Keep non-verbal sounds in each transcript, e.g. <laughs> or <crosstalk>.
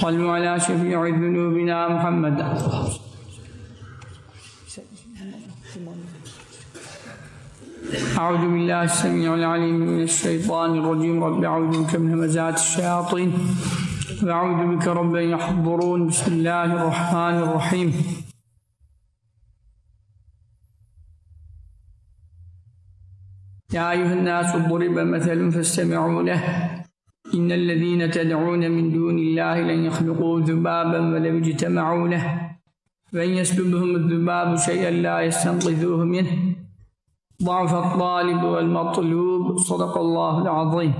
صلوا على شفيع ذنوبنا محمد. أعوذ بالله السميع العليم من الشيطان الرجيم. رب أعوذ بك من همزات الشياطين وأعوذ بك رب يحضرون. بسم الله الرحمن الرحيم. يا أيها الناس ضرب مثل فاستمعوا له. إن الذين تدعون من دون الله لن يخلقوا ذبابا ولو اجتمعوا له وإن يسلبهم الذباب شيئا لا يستنقذوه منه ضعف الطالب والمطلوب صدق الله العظيم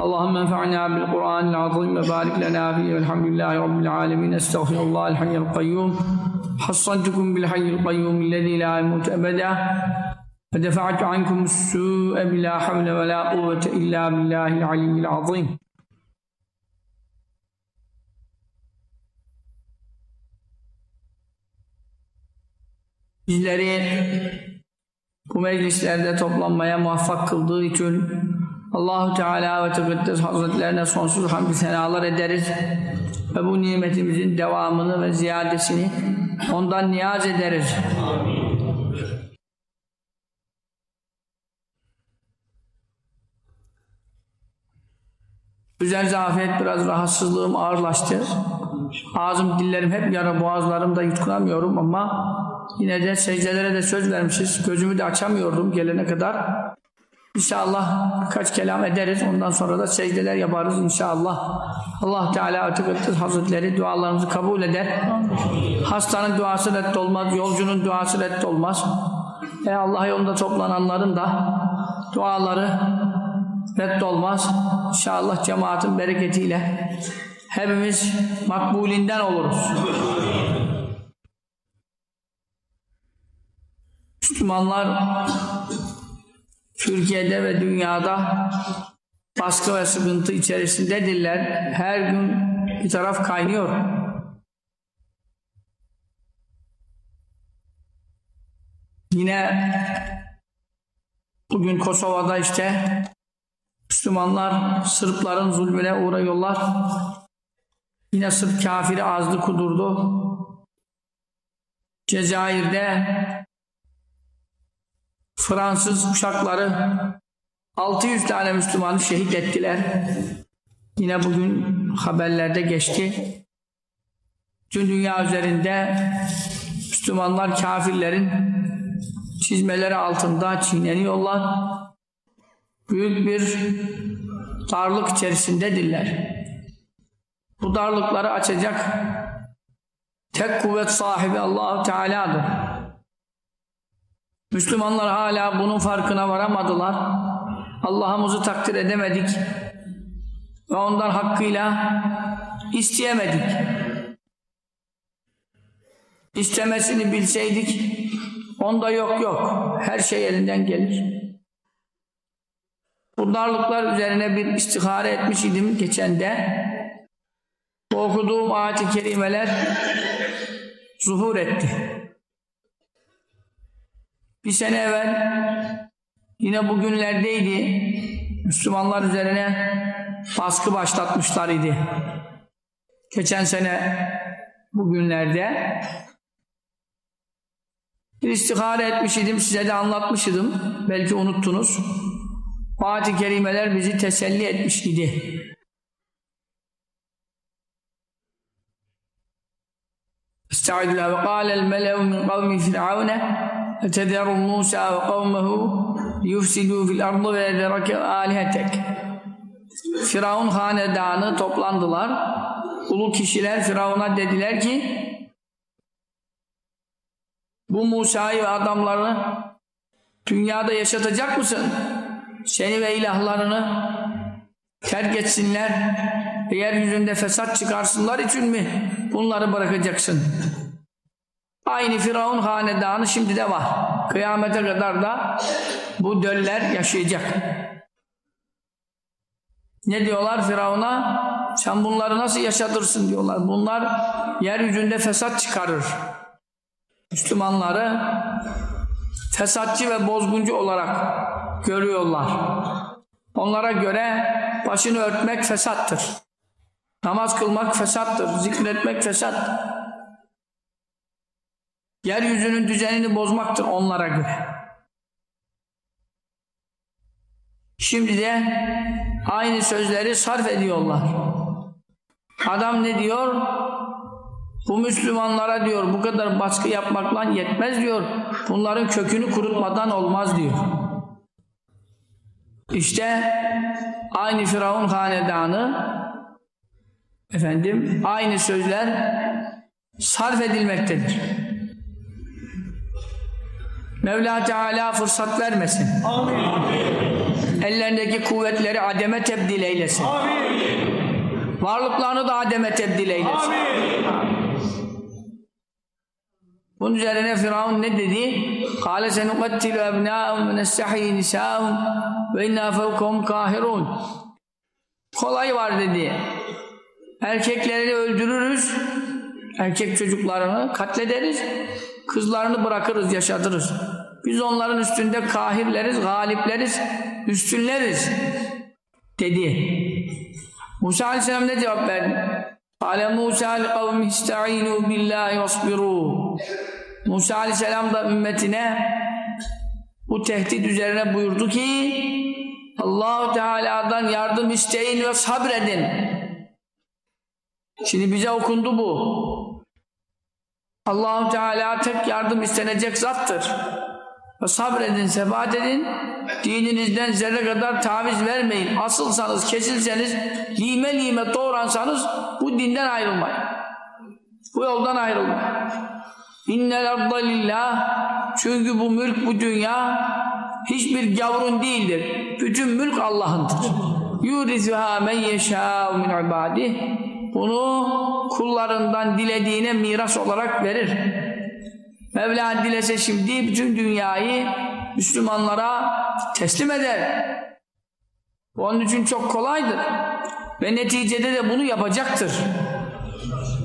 اللهم انفعنا بالقرآن العظيم وبارك لنا فيه والحمد لله رب العالمين استغفر الله الحي القيوم حصنتكم بالحي القيوم الذي لا يموت أبدا فدفعت عنكم السوء بلا حول ولا قوة إلا بالله العلي العظيم Bizleri bu meclislerde toplanmaya muvaffak kıldığı için Allahu Teala ve Tekaddes Hazretlerine sonsuz hamdü senalar ederiz ve bu nimetimizin devamını ve ziyadesini ondan niyaz ederiz. Üzerinize afiyet biraz rahatsızlığım ağırlaştı. Ağzım, dillerim hep yara, boğazlarımda yutkunamıyorum ama yine de secdelere de söz vermişiz. Gözümü de açamıyordum gelene kadar. İnşallah birkaç kelam ederiz. Ondan sonra da secdeler yaparız inşallah. Allah Teala Atıkıttız Hazretleri dualarımızı kabul eder. Hastanın duası reddolmaz, yolcunun duası reddolmaz. E Allah yolunda toplananların da duaları reddolmaz. İnşallah cemaatin bereketiyle hepimiz makbulinden oluruz. Müslümanlar Türkiye'de ve dünyada baskı ve sıkıntı içerisindedirler. Her gün bir taraf kaynıyor. Yine bugün Kosova'da işte Müslümanlar Sırpların zulmüne uğrayıyorlar. Yine Sırp kafiri azdı kudurdu. Cezayir'de Fransız uçakları 600 tane Müslümanı şehit ettiler. Yine bugün haberlerde geçti. Tüm dünya üzerinde Müslümanlar kafirlerin çizmeleri altında çiğneniyorlar. Büyük bir darlık içerisindedirler. Bu darlıkları açacak tek kuvvet sahibi Allahu Teala'dır. Müslümanlar hala bunun farkına varamadılar. Allah'ımızı takdir edemedik ve ondan hakkıyla isteyemedik. İstemesini bilseydik onda yok yok. Her şey elinden gelir. Bu darlıklar üzerine bir istihare etmiş idim geçen de. Okuduğum ayet-i kerimeler zuhur etti. Bir sene evvel yine bugünlerdeydi. Müslümanlar üzerine baskı başlatmışlar idi. Geçen sene bugünlerde bir istihare etmiş idim, size de anlatmıştım. Belki unuttunuz. Ayet-i kerimeler bizi teselli etmiş idi. Kâlel melev min kavmi firavune etederu Musa ve kavmehu yufsidû fil ardı ve ederake alihetek Firavun hanedanı toplandılar. Ulu kişiler Firavun'a dediler ki bu Musa'yı ve adamlarını dünyada yaşatacak mısın? Seni ve ilahlarını terk etsinler ve yeryüzünde fesat çıkarsınlar için mi bunları bırakacaksın? Aynı Firavun hanedanı şimdi de var. Kıyamete kadar da bu döller yaşayacak. Ne diyorlar Firavun'a? Sen bunları nasıl yaşatırsın diyorlar. Bunlar yeryüzünde fesat çıkarır. Müslümanları fesatçı ve bozguncu olarak görüyorlar. Onlara göre başını örtmek fesattır. Namaz kılmak fesattır, zikretmek fesat. Yeryüzünün düzenini bozmaktır onlara göre. Şimdi de aynı sözleri sarf ediyorlar. Adam ne diyor? Bu Müslümanlara diyor bu kadar baskı yapmakla yetmez diyor. Bunların kökünü kurutmadan olmaz diyor. İşte aynı Firavun hanedanı efendim aynı sözler sarf edilmektedir. Mevla Teala fırsat vermesin. Amin. Ellerindeki kuvvetleri ademe tebdil eylesin. Amin. Varlıklarını da ademe tebdil eylesin. Amin. Bunun üzerine Firavun ne dedi? Kale senukattilu ebnâhum ve nestahi nisâhum ve innâ. Kolay var dedi. Erkeklerini öldürürüz. Erkek çocuklarını katlederiz. Kızlarını bırakırız, yaşatırız. Biz onların üstünde kahirleriz, galipleriz, üstünleriz dedi. Musa Aleyhisselam ne cevap verdi? Kale Musa li kavmi istaînû billâhi vasbirû. Musa Aleyhisselam da ümmetine bu tehdit üzerine buyurdu ki Allahu Teala'dan yardım isteyin ve sabredin. Şimdi bize okundu bu. Allahu Teala tek yardım istenecek zattır. Ve sabredin, sebat edin. Dininizden zerre kadar taviz vermeyin. Asılsanız, kesilseniz, lime lime doğransanız bu dinden ayrılmayın. Bu yoldan ayrılmayın. İnnel arda lillah çünkü bu mülk, bu dünya hiçbir gavrun değildir. Bütün mülk Allah'ındır. Yurizuha men yeşâ'u min ibadih bunu kullarından dilediğine miras olarak verir. Mevla dilese şimdi bütün dünyayı Müslümanlara teslim eder. Onun için çok kolaydır. Ve neticede de bunu yapacaktır.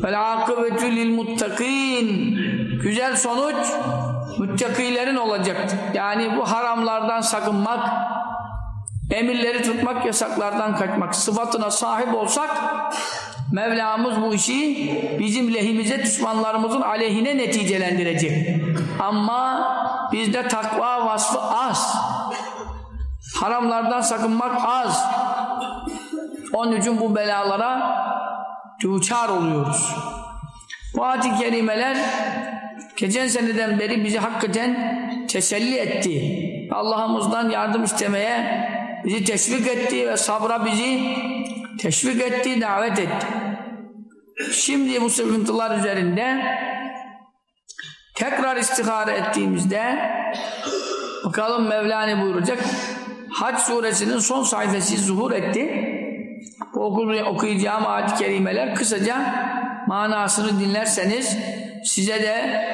Vel akıbetü lil muttakin. Güzel sonuç müttakilerin olacaktır. Yani bu haramlardan sakınmak, emirleri tutmak, yasaklardan kaçmak, sıfatına sahip olsak Mevlamız bu işi bizim lehimize düşmanlarımızın aleyhine neticelendirecek. Ama bizde takva vasfı az. Haramlardan sakınmak az. Onun için bu belalara duçar oluyoruz. Bu ayet-i kerimeler geçen seneden beri bizi hakikaten teselli etti. Allah'ımızdan yardım istemeye bizi teşvik etti ve sabra bizi teşvik etti, davet etti. Şimdi bu sıkıntılar üzerinde tekrar istihare ettiğimizde bakalım Mevla buyuracak? Hac suresinin son sayfası zuhur etti. Bu okuyacağım ayet-i kerimeler kısaca manasını dinlerseniz size de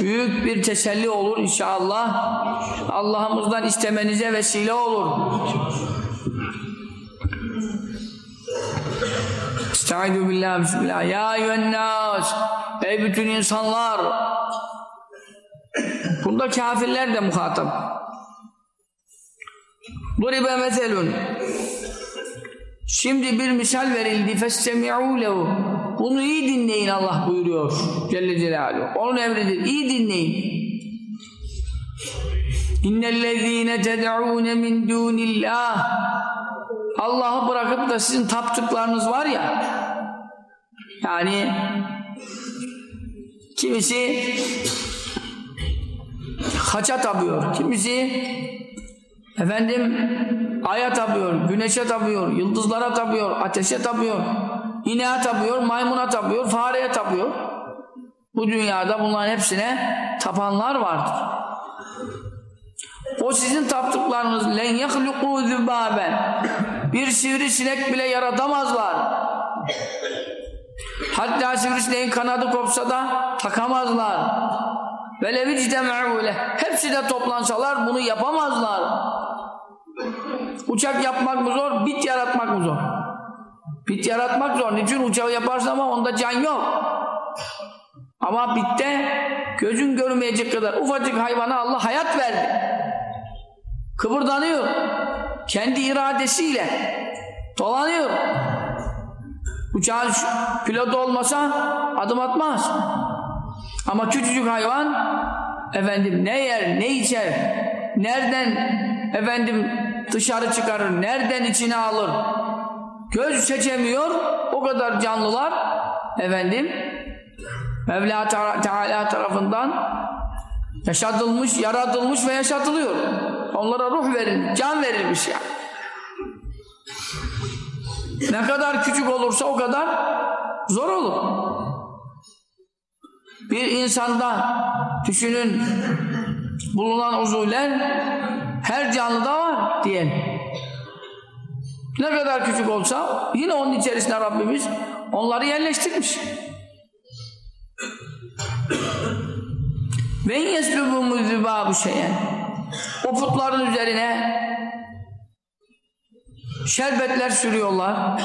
büyük bir teselli olur inşallah. Allah'ımızdan istemenize vesile olur. Estaizu billah bismillah. Ya eyyühennâs. Ey bütün insanlar. Bunda kafirler de muhatap. Duribe meselun. Şimdi bir misal verildi. Festemi'û lehu. Bunu iyi dinleyin Allah buyuruyor. Celle Celaluhu. Onun emridir. İyi dinleyin. İnnellezîne ted'ûne min dûnillah. Allah'ı bırakıp da sizin taptıklarınız var ya yani kimisi haça tapıyor, kimisi efendim aya tapıyor, güneşe tapıyor, yıldızlara tapıyor, ateşe tapıyor, ineğe tapıyor, maymuna tapıyor, fareye tapıyor. Bu dünyada bunların hepsine tapanlar vardır. O sizin taptıklarınız len yahluku zübbaben bir sivrisinek bile yaratamazlar. Hatta sivrisineğin kanadı kopsa da takamazlar. Velev ictema'ule hepsi de toplansalar bunu yapamazlar. Uçak yapmak mı zor, bit yaratmak mı zor? Bit yaratmak zor. Niçin uçağı yaparsın ama onda can yok. Ama bitte gözün görmeyecek kadar ufacık hayvana Allah hayat verdi. Kıpırdanıyor. Kendi iradesiyle dolanıyor. Uçağın pilotu olmasa adım atmaz. Ama küçücük hayvan efendim ne yer, ne içer, nereden efendim dışarı çıkarır, nereden içine alır, göz seçemiyor, o kadar canlılar efendim Mevla Teala tarafından yaşatılmış, yaratılmış ve yaşatılıyor. Onlara ruh verilmiş, can verilmiş yani. Ne kadar küçük olursa o kadar zor olur. Bir insanda düşünün bulunan uzuvler her canlıda var diyelim. Ne kadar küçük olsa yine onun içerisinde Rabbimiz onları yerleştirmiş. Ve yeslubu bu şeyen. O putların üzerine şerbetler sürüyorlar,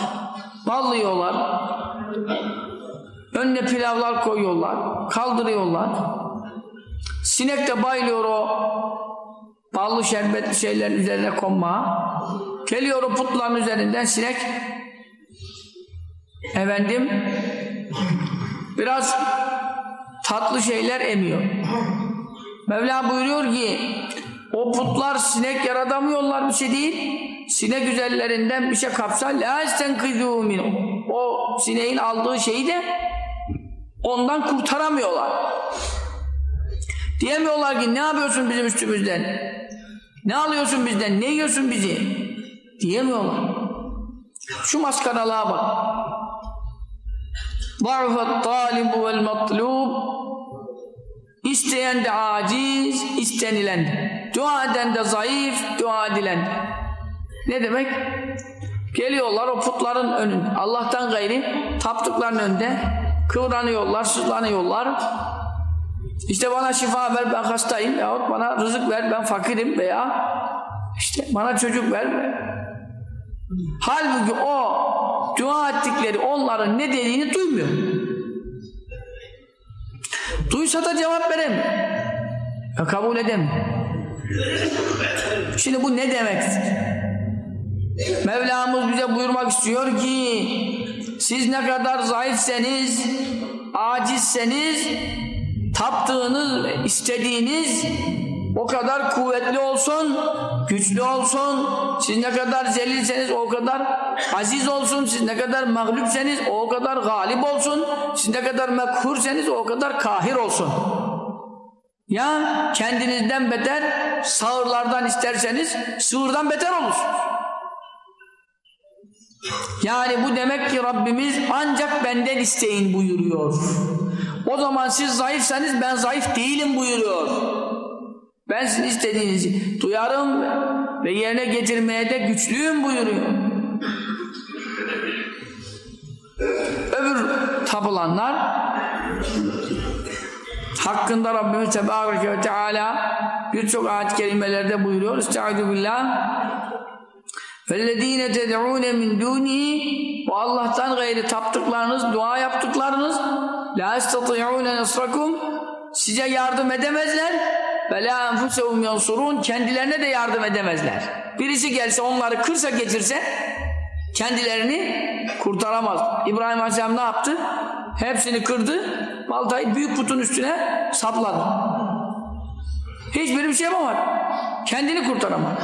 ballıyorlar, önüne pilavlar koyuyorlar, kaldırıyorlar. Sinek de bayılıyor o ballı şerbetli şeylerin üzerine konma. Geliyor o putların üzerinden sinek efendim biraz tatlı şeyler emiyor. Mevla buyuruyor ki o putlar sinek yaratamıyorlar bir şey değil. Sinek üzerlerinden bir şey kapsa la istenkizû O sineğin aldığı şeyi de ondan kurtaramıyorlar. Diyemiyorlar ki ne yapıyorsun bizim üstümüzden? Ne alıyorsun bizden? Ne yiyorsun bizi? Diyemiyorlar. Şu maskaralığa bak. Zayıfet talibu vel matlub İsteyen de aciz, istenilen de. Dua eden de zayıf, dua edilen de. Ne demek? Geliyorlar o putların önünde. Allah'tan gayri taptıkların önünde kıvranıyorlar, sızlanıyorlar işte bana şifa ver ben hastayım yahut bana rızık ver ben fakirim veya işte bana çocuk ver. Halbuki o dua ettikleri onların ne dediğini duymuyor. Duysa da cevap veremiyor. Ya kabul edemiyor. Şimdi bu ne demektir? Mevlamız bize buyurmak istiyor ki siz ne kadar zayıfseniz, acizseniz taptığınız, istediğiniz o kadar kuvvetli olsun, güçlü olsun. Siz ne kadar zelilseniz o kadar aziz olsun. Siz ne kadar mağlupseniz o kadar galip olsun. Siz ne kadar mekhurseniz o kadar kahir olsun. Ya kendinizden beter sağırlardan isterseniz sığırdan beter olursunuz. Yani bu demek ki Rabbimiz ancak benden isteyin buyuruyor. O zaman siz zayıfsanız ben zayıf değilim buyuruyor. Ben sizin istediğinizi duyarım ve yerine getirmeye de güçlüyüm buyuruyor. Öbür tapılanlar hakkında Rabbimiz Tebareke ve Teala birçok ayet kelimelerde buyuruyor. Estaizu billah وَالَّذ۪ينَ تَدْعُونَ مِنْ دُونِهِ O Allah'tan gayri taptıklarınız, dua yaptıklarınız La estati'ûne nesrakum size yardım edemezler ve la enfusehum yansurun kendilerine de yardım edemezler. Birisi gelse onları kırsa geçirse kendilerini kurtaramaz. İbrahim Aleyhisselam ne yaptı? Hepsini kırdı. Maltayı büyük putun üstüne sapladı. Hiçbiri bir şey yapamadı. Kendini kurtaramadı.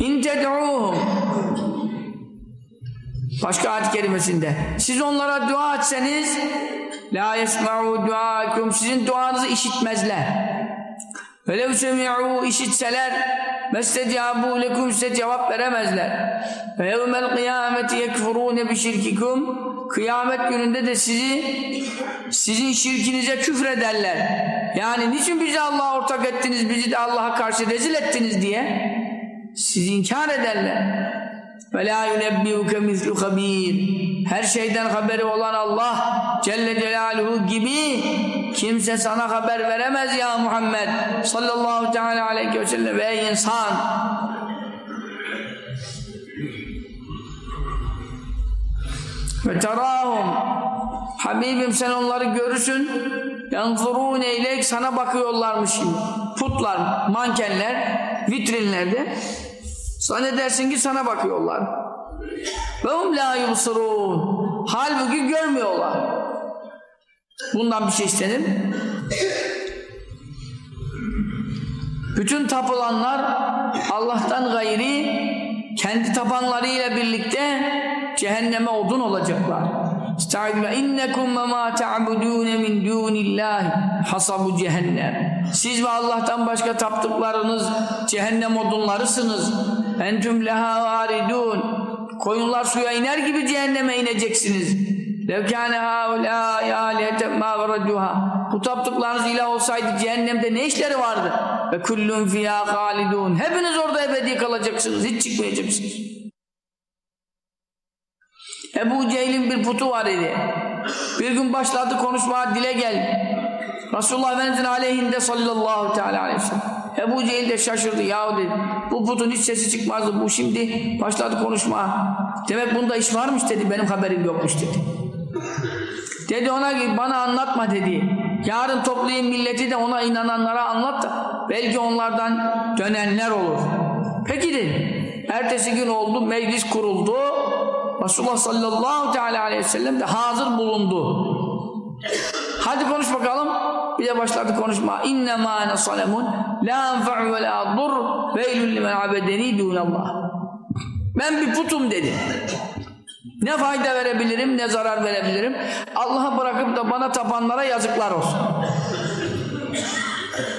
İn ted'ûhum Başka ayet kelimesinde. Siz onlara dua etseniz la yesma'u duakum sizin duanızı işitmezler. Velev semi'u işitseler mestecabû lekum size cevap veremezler. Ve yevmel kıyameti yekfurûne bi şirkikum kıyamet gününde de sizi sizin şirkinize küfrederler. Yani niçin bizi Allah'a ortak ettiniz, bizi de Allah'a karşı rezil ettiniz diye sizi inkar ederler. Ve la yunebbiuke mislu habir. Her şeyden haberi olan Allah Celle Celaluhu gibi kimse sana haber veremez ya Muhammed sallallahu teala aleyhi ve sellem ve insan. Ve terahum Habibim sen onları görürsün yanzurun eylek sana bakıyorlarmış. Putlar, mankenler vitrinlerde Zannedersin ki sana bakıyorlar. Ve hum la yubsirun. Halbuki görmüyorlar. Bundan bir şey istenir? Bütün tapılanlar Allah'tan gayri kendi tapanlarıyla birlikte cehenneme odun olacaklar. Estaizu ve innekum ve ma ta'budûne min dûnillâhi hasabu cehennem. Siz ve Allah'tan başka taptıklarınız cehennem odunlarısınız. Entüm leha varidûn. Koyunlar suya iner gibi cehenneme ineceksiniz. Levkâne haulâ yâliyete mâ veradûhâ. Bu taptıklarınız ilah olsaydı cehennemde ne işleri vardı? Ve kullun fiyâ halidûn. Hepiniz orada ebedi kalacaksınız. Hiç çıkmayacaksınız. Ebu Cehil'in bir putu var idi. Bir gün başladı konuşmaya dile gel. Resulullah Efendimiz'in aleyhinde sallallahu teala aleyhi ve sellem. Ebu Cehil de şaşırdı. Yahu dedi. Bu putun hiç sesi çıkmazdı. Bu şimdi başladı konuşmaya. Demek bunda iş varmış dedi. Benim haberim yokmuş dedi. Dedi ona ki bana anlatma dedi. Yarın toplayın milleti de ona inananlara anlat da belki onlardan dönenler olur. Peki dedi. Ertesi gün oldu meclis kuruldu. Resulullah sallallahu teala aleyhi ve sellem de hazır bulundu. Hadi konuş bakalım. Bir de başladı konuşma. İnne ma ene salemun la enfa'u ve la dur veylül limen abedeni dunallah. Ben bir putum dedi. Ne fayda verebilirim ne zarar verebilirim. Allah'a bırakıp da bana tapanlara yazıklar olsun.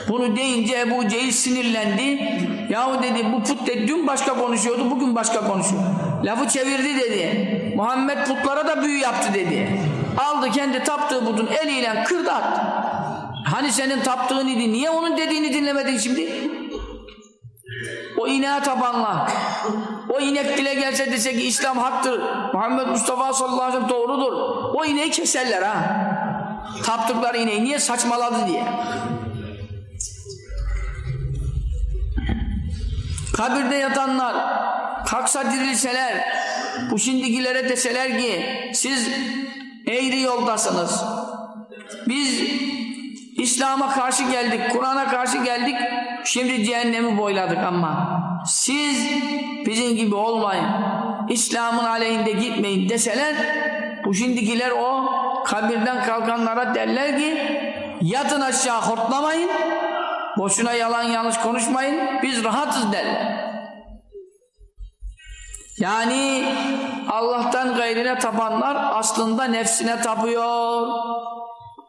Bunu deyince Ebu Cehil sinirlendi. Yahu dedi bu put dedi dün başka konuşuyordu bugün başka konuşuyor. Lafı çevirdi dedi. Muhammed putlara da büyü yaptı dedi. Aldı kendi taptığı putun eliyle kırdı attı. Hani senin taptığın idi niye onun dediğini dinlemedin şimdi? O ineğe tabanlar. O inek dile gelse dese ki İslam haktır. Muhammed Mustafa sallallahu aleyhi ve sellem doğrudur. O ineği keserler ha. Taptıkları ineği niye saçmaladı diye. Kabirde yatanlar kalksa dirilseler bu şimdikilere deseler ki siz eğri yoldasınız. Biz İslam'a karşı geldik, Kur'an'a karşı geldik, şimdi cehennemi boyladık ama siz bizim gibi olmayın, İslam'ın aleyhinde gitmeyin deseler, bu şimdikiler o kabirden kalkanlara derler ki, yatın aşağı hortlamayın, boşuna yalan yanlış konuşmayın, biz rahatız derler. Yani Allah'tan gayrine tapanlar aslında nefsine tapıyor.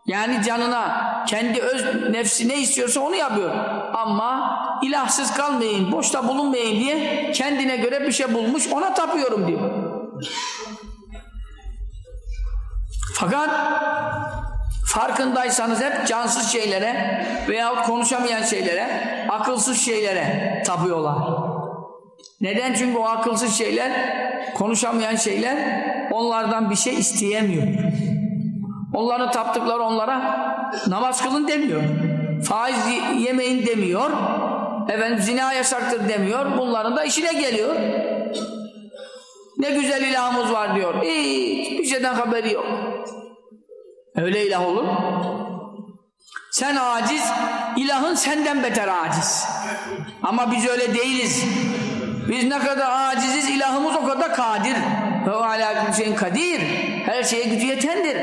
Yani canına, kendi öz nefsi ne istiyorsa onu yapıyor. Ama ilahsız kalmayın, boşta bulunmayın diye kendine göre bir şey bulmuş, ona tapıyorum diyor. Fakat farkındaysanız hep cansız şeylere veya konuşamayan şeylere, akılsız şeylere tapıyorlar. Neden? Çünkü o akılsız şeyler, konuşamayan şeyler onlardan bir şey isteyemiyor. Onların taptıkları onlara namaz kılın demiyor. Faiz yemeyin demiyor. Efendim zina yasaktır demiyor. Bunların da işine geliyor. Ne güzel ilahımız var diyor. Hiç bir şeyden haberi yok. Öyle ilah olur. Sen aciz, ilahın senden beter aciz. Ama biz öyle değiliz. Biz ne kadar aciziz, ilahımız o kadar kadir. Ve alâ şeyin kadir. Her şeye gücü yetendir.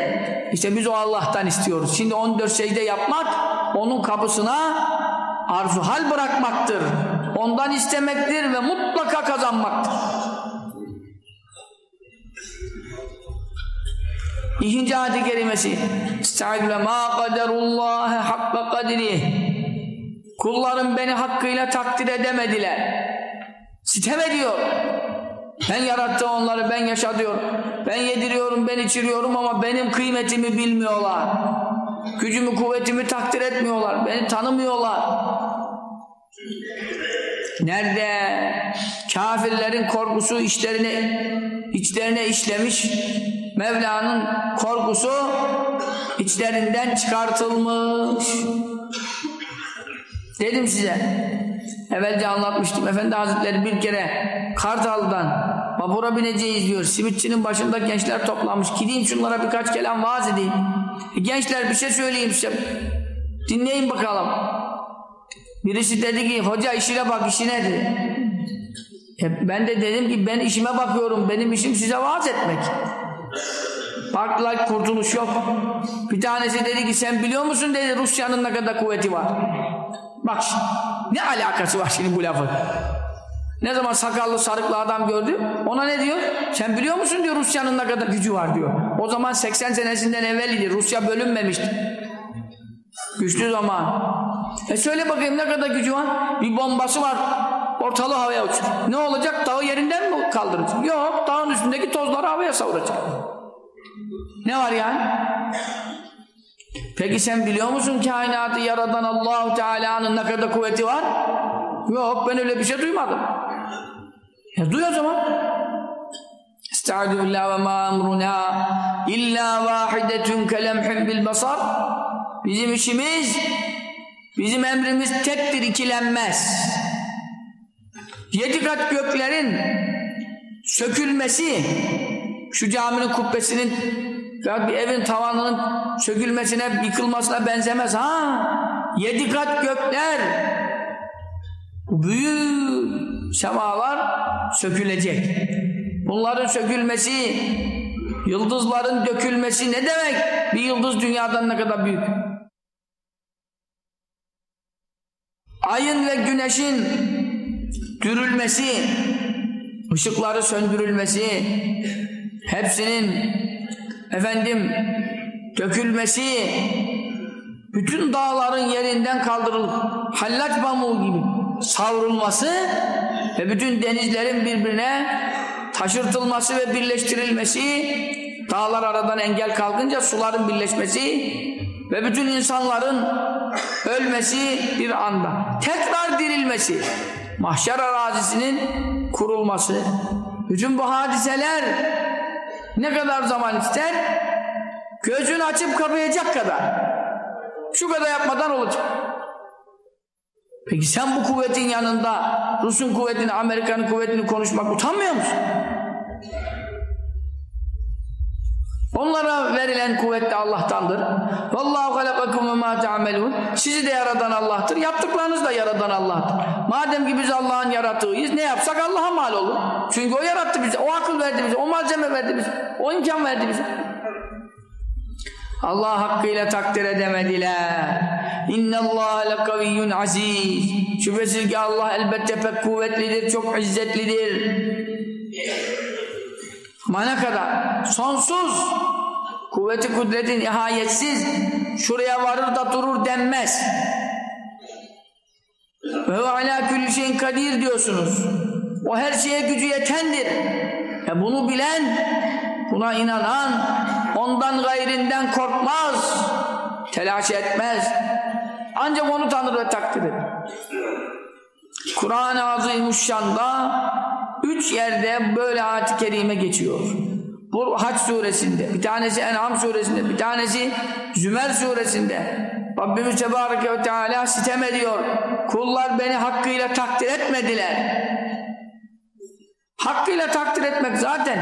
İşte biz o Allah'tan istiyoruz. Şimdi 14 secde yapmak, onun kapısına arzu hal bırakmaktır. Ondan istemektir ve mutlaka kazanmaktır. İkinci ayet-i kerimesi Estağfirullah ma kaderullahi hakka kadri Kullarım beni hakkıyla takdir edemediler. Sitem ediyor. Ben yarattım onları, ben yaşatıyorum. Ben yediriyorum, ben içiriyorum ama benim kıymetimi bilmiyorlar. Gücümü, kuvvetimi takdir etmiyorlar. Beni tanımıyorlar. Nerede? Kafirlerin korkusu işlerine, içlerine işlemiş. Mevla'nın korkusu içlerinden çıkartılmış. Dedim size. Evvelce anlatmıştım. Efendi Hazretleri bir kere Kartal'dan vapura bineceğiz diyor. Simitçinin başında gençler toplanmış. Gideyim şunlara birkaç kelam vaaz edeyim. E, gençler bir şey söyleyeyim size. Dinleyin bakalım. Birisi dedi ki hoca işine bak işine dedi. E ben de dedim ki ben işime bakıyorum. Benim işim size vaaz etmek. Baktılar kurtuluş yok. Bir tanesi dedi ki sen biliyor musun dedi Rusya'nın ne kadar kuvveti var. Bak şimdi, ne alakası var şimdi bu lafın. Ne zaman sakallı sarıklı adam gördü ona ne diyor? Sen biliyor musun diyor Rusya'nın ne kadar gücü var diyor. O zaman 80 senesinden evveliydi. Rusya bölünmemişti. Güçlü zaman. E söyle bakayım ne kadar gücü var? Bir bombası var. Ortalığı havaya uçur. Ne olacak? Dağı yerinden mi kaldıracak? Yok. Dağın üstündeki tozları havaya savuracak. Ne var yani? Peki sen biliyor musun kainatı yaradan Allahu Teala'nın ne kadar kuvveti var? Yok ben öyle bir şey duymadım. Ya duy o zaman. Estaizu ve ma emruna illa vahidetun kelemhin bil basar. Bizim işimiz, bizim emrimiz tektir ikilenmez. Yedi kat göklerin sökülmesi, şu caminin kubbesinin ya bir evin tavanının sökülmesine, yıkılmasına benzemez ha. Yedi kat gökler büyük semalar sökülecek. Bunların sökülmesi, yıldızların dökülmesi ne demek? Bir yıldız dünyadan ne kadar büyük? Ayın ve güneşin dürülmesi, ışıkları söndürülmesi, hepsinin efendim dökülmesi, bütün dağların yerinden kaldırılıp hallaç pamuğu gibi savrulması ve bütün denizlerin birbirine taşırtılması ve birleştirilmesi, dağlar aradan engel kalkınca suların birleşmesi ve bütün insanların ölmesi bir anda, tekrar dirilmesi, mahşer arazisinin kurulması, bütün bu hadiseler ne kadar zaman ister? Gözünü açıp kapayacak kadar. Şu kadar yapmadan olacak. Peki sen bu kuvvetin yanında Rus'un kuvvetini, Amerika'nın kuvvetini konuşmak utanmıyor musun? Onlara verilen kuvvet de Allah'tandır. Vallahu halakakum ve ma ta'melun. Sizi de yaradan Allah'tır. Yaptıklarınız da yaradan Allah'tır. Madem ki biz Allah'ın yarattığıyız ne yapsak Allah'a mal olur. Çünkü o yarattı bizi. O akıl verdi bize. O malzeme verdi bize. O imkan verdi bize. Allah hakkıyla takdir edemediler. İnne Allah lekaviyyun aziz. Şüphesiz ki Allah elbette pek kuvvetlidir, çok izzetlidir. Ama ne kadar? Sonsuz. Kuvveti kudreti nihayetsiz. Şuraya varır da durur denmez. Ve ala külli şeyin kadir diyorsunuz. O her şeye gücü yetendir. E bunu bilen, buna inanan, ondan gayrinden korkmaz, telaş etmez. Ancak onu tanır ve takdir eder. Kur'an-ı Azimuşşan'da üç yerde böyle ayet-i kerime geçiyor. Bu Haç suresinde, bir tanesi En'am suresinde, bir tanesi Zümer suresinde. Rabbimiz Tebareke ve Teala sitem ediyor. Kullar beni hakkıyla takdir etmediler. Hakkıyla takdir etmek zaten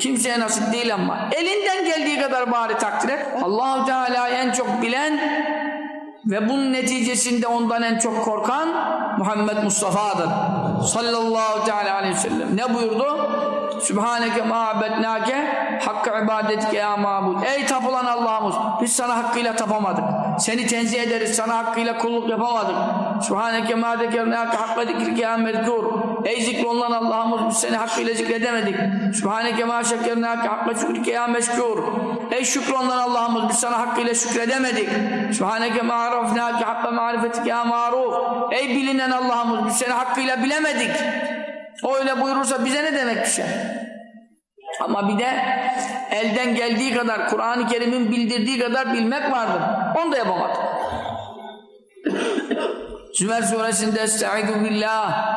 kimseye nasip değil ama elinden geldiği kadar bari takdir et. Allahu Teala en çok bilen ve bunun neticesinde ondan en çok korkan Muhammed Mustafa'dır. Sallallahu teala aleyhi ve sellem. Ne buyurdu? Sübhaneke ma'abednake hakkı ibadetike ya mabud. Ey tapılan Allah'ımız biz sana hakkıyla tapamadık. Seni tenzih ederiz. Sana hakkıyla kulluk yapamadık. Sübhaneke ma'adekernake hakka dikrike ya mezkur. Ey zikrolunan Allah'ımız biz seni hakkıyla zikredemedik. Sübhaneke ma'şekernake hakka şükrike ya meşkur. Ey şükrolunan Allah'ımız biz sana hakkıyla şükredemedik. Sübhaneke ma'arafnake hakka marifetike ya maruf. Ey bilinen Allah'ımız biz seni hakkıyla bilemedik. O öyle buyurursa bize ne demek düşer? Ama bir de elden geldiği kadar, Kur'an-ı Kerim'in bildirdiği kadar bilmek vardır. Onu da yapamadık. Zümer suresinde Estaizu billah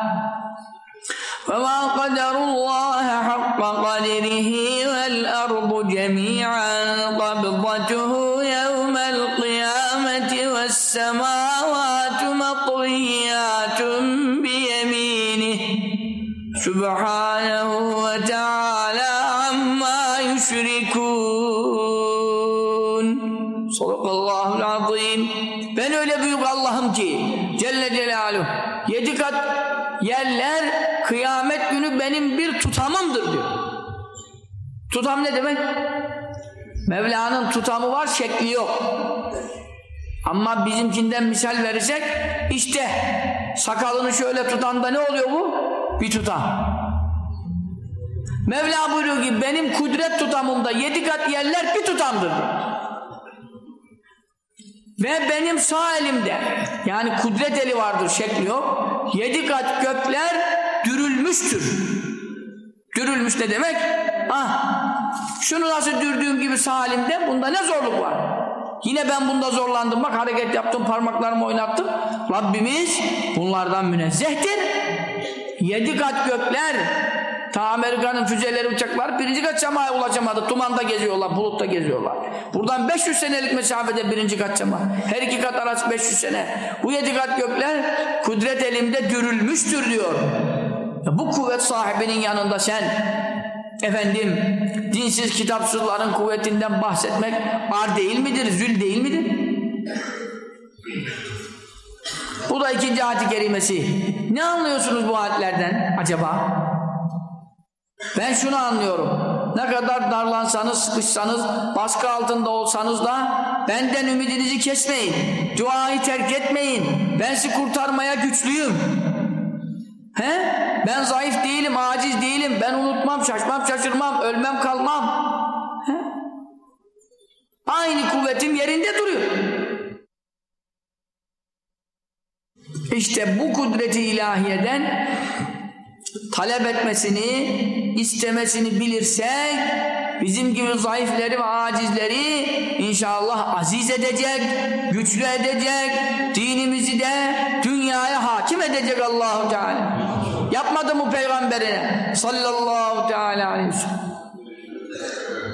ve ma kaderullah hakka kaderihi vel ardu cemi'an kabdatuhu yevmel kıyameti ves semâ Sübhanehu ve Teala amma yüşrikûn. Sadakallahu azim. Ben öyle büyük Allah'ım ki Celle Celaluhu yedi kat yerler kıyamet günü benim bir tutamımdır diyor. Tutam ne demek? Mevla'nın tutamı var, şekli yok. Ama bizimkinden misal verirsek işte sakalını şöyle tutan da ne oluyor bu? Bir tutam. Mevla buyuruyor ki benim kudret tutamımda yedi kat yerler bir tutamdır. Ve benim sağ elimde yani kudret eli vardır şekli yok. Yedi kat gökler dürülmüştür. Dürülmüş ne demek? Ah, şunu nasıl dürdüğüm gibi sağ elimde bunda ne zorluk var? Yine ben bunda zorlandım. Bak hareket yaptım, parmaklarımı oynattım. Rabbimiz bunlardan münezzehtir. Yedi kat gökler Ta Amerika'nın füzeleri, uçaklar birinci kat semaya ulaşamadı. Tumanda geziyorlar, bulutta geziyorlar. Buradan 500 senelik mesafede birinci kat sema. Her iki kat arası 500 sene. Bu yedi kat gökler kudret elimde dürülmüştür diyor. Ya bu kuvvet sahibinin yanında sen efendim dinsiz kitapsızların kuvvetinden bahsetmek ar değil midir, zül değil midir? Bu da ikinci ayet-i kerimesi. Ne anlıyorsunuz bu ayetlerden acaba? Ben şunu anlıyorum. Ne kadar darlansanız, sıkışsanız, baskı altında olsanız da benden ümidinizi kesmeyin. Duayı terk etmeyin. Ben sizi kurtarmaya güçlüyüm. He? Ben zayıf değilim, aciz değilim. Ben unutmam, şaşmam, şaşırmam, ölmem, kalmam. He? Aynı kuvvetim yerinde duruyor. İşte bu kudreti ilahiyeden talep etmesini, istemesini bilirsek bizim gibi zayıfları ve acizleri inşallah aziz edecek, güçlü edecek, dinimizi de dünyaya hakim edecek Allahu Teala. Yapmadı mı peygamberine sallallahu teala aleyhi ve?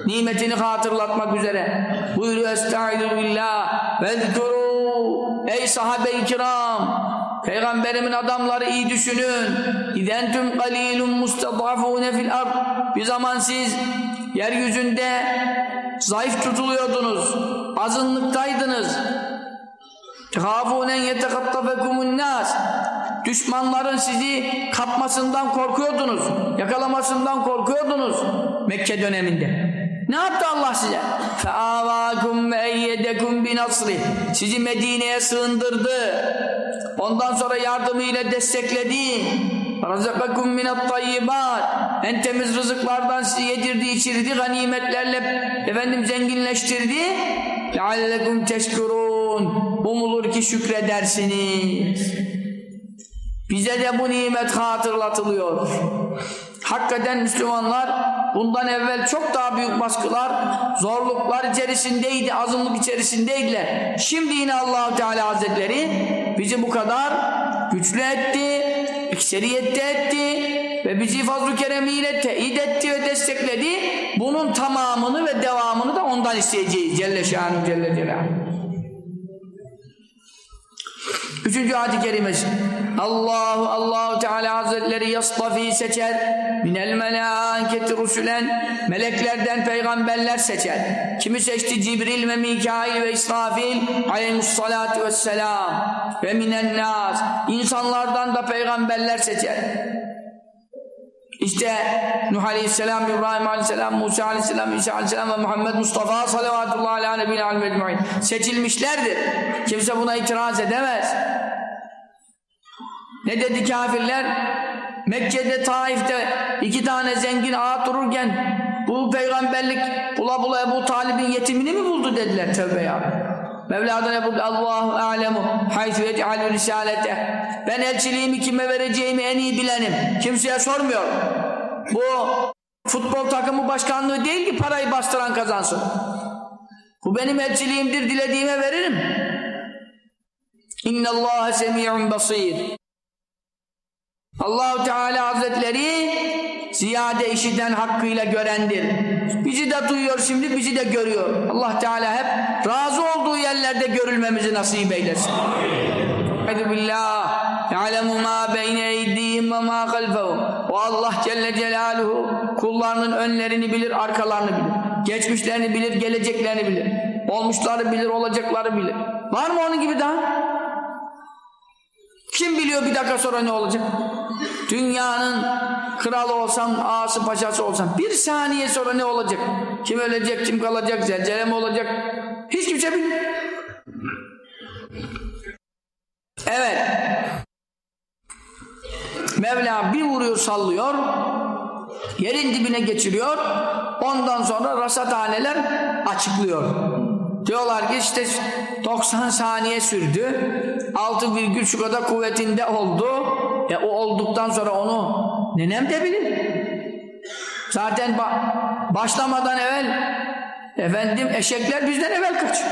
Nimetini hatırlatmak üzere buyuruyor Estaizu billah ve Ey sahabe-i kiram Peygamberimin adamları iyi düşünün. İzentüm qalilun mustadafune fil ard. Bir zaman siz yeryüzünde zayıf tutuluyordunuz. Azınlıktaydınız. Tehafûnen yetekattafekumun nas. Düşmanların sizi kapmasından korkuyordunuz. Yakalamasından korkuyordunuz. Mekke döneminde. Ne yaptı Allah size? فَاَوَاكُمْ وَاَيَّدَكُمْ بِنَصْرِ Sizi Medine'ye sığındırdı. Ondan sonra yardımıyla destekledi. رَزَقَكُمْ مِنَ الطَّيِّبَاتِ En temiz rızıklardan sizi yedirdi, içirdi, ganimetlerle efendim zenginleştirdi. لَعَلَّكُمْ تَشْكُرُونَ Umulur ki şükredersiniz. Bize de bu nimet hatırlatılıyor. Hakikaten Müslümanlar bundan evvel çok daha büyük baskılar, zorluklar içerisindeydi, azınlık içerisindeydiler. Şimdi yine Allahu Teala Hazretleri bizi bu kadar güçlü etti, ekseriyette etti ve bizi fazl-ı keremiyle teyit etti ve destekledi. Bunun tamamını ve devamını da ondan isteyeceğiz. Celle şanuhu celle celaluhu. Üçüncü ayet-i kerimesi. Allahu Allahu Teala Hazretleri yastafi seçer. Minel melâketi rusulen. Meleklerden peygamberler seçer. Kimi seçti? Cibril ve Mikail ve İsrafil aleyhissalatu vesselam. Ve minen nas. İnsanlardan da peygamberler seçer. İşte Nuh Aleyhisselam, İbrahim Aleyhisselam, Musa Aleyhisselam, İsa Aleyhisselam ve Muhammed Mustafa sallallahu aleyhi nebine aleyhi seçilmişlerdir. Kimse buna itiraz edemez. Ne dedi kafirler? Mekke'de, Taif'te iki tane zengin ağa dururken bu peygamberlik bula bula Ebu Talib'in yetimini mi buldu dediler tövbe ya. Mevla'da ne buldu? Allahu alemu haythu yec'alü risalete. Ben elçiliğimi kime vereceğimi en iyi bilenim. Kimseye sormuyor. Bu futbol takımı başkanlığı değil ki parayı bastıran kazansın. Bu benim elçiliğimdir dilediğime veririm. İnne Allah semi'un basir. Allahu Teala Hazretleri ziyade işiten hakkıyla görendir. Bizi de duyuyor şimdi, bizi de görüyor. Allah Teala hep razı olduğu yerlerde görülmemizi nasip eylesin. Amin. billah. Ya'lemu ma beyne eydihim ma halfehum. O Allah Celle Celaluhu kullarının önlerini bilir, arkalarını bilir. Geçmişlerini bilir, geleceklerini bilir. Olmuşları bilir, olacakları bilir. Var mı onun gibi daha? Kim biliyor bir dakika sonra ne olacak? Dünyanın kralı olsam, ağası paşası olsam bir saniye sonra ne olacak? Kim ölecek, kim kalacak, zelzele mi olacak? Hiç kimse bilmiyor. Evet. Mevla bir vuruyor sallıyor. Yerin dibine geçiriyor. Ondan sonra rasathaneler açıklıyor. Diyorlar ki işte 90 saniye sürdü. 6 virgül şu kadar kuvvetinde oldu. E o olduktan sonra onu nenem de bilir. Zaten ba başlamadan evvel efendim eşekler bizden evvel kaçıyor.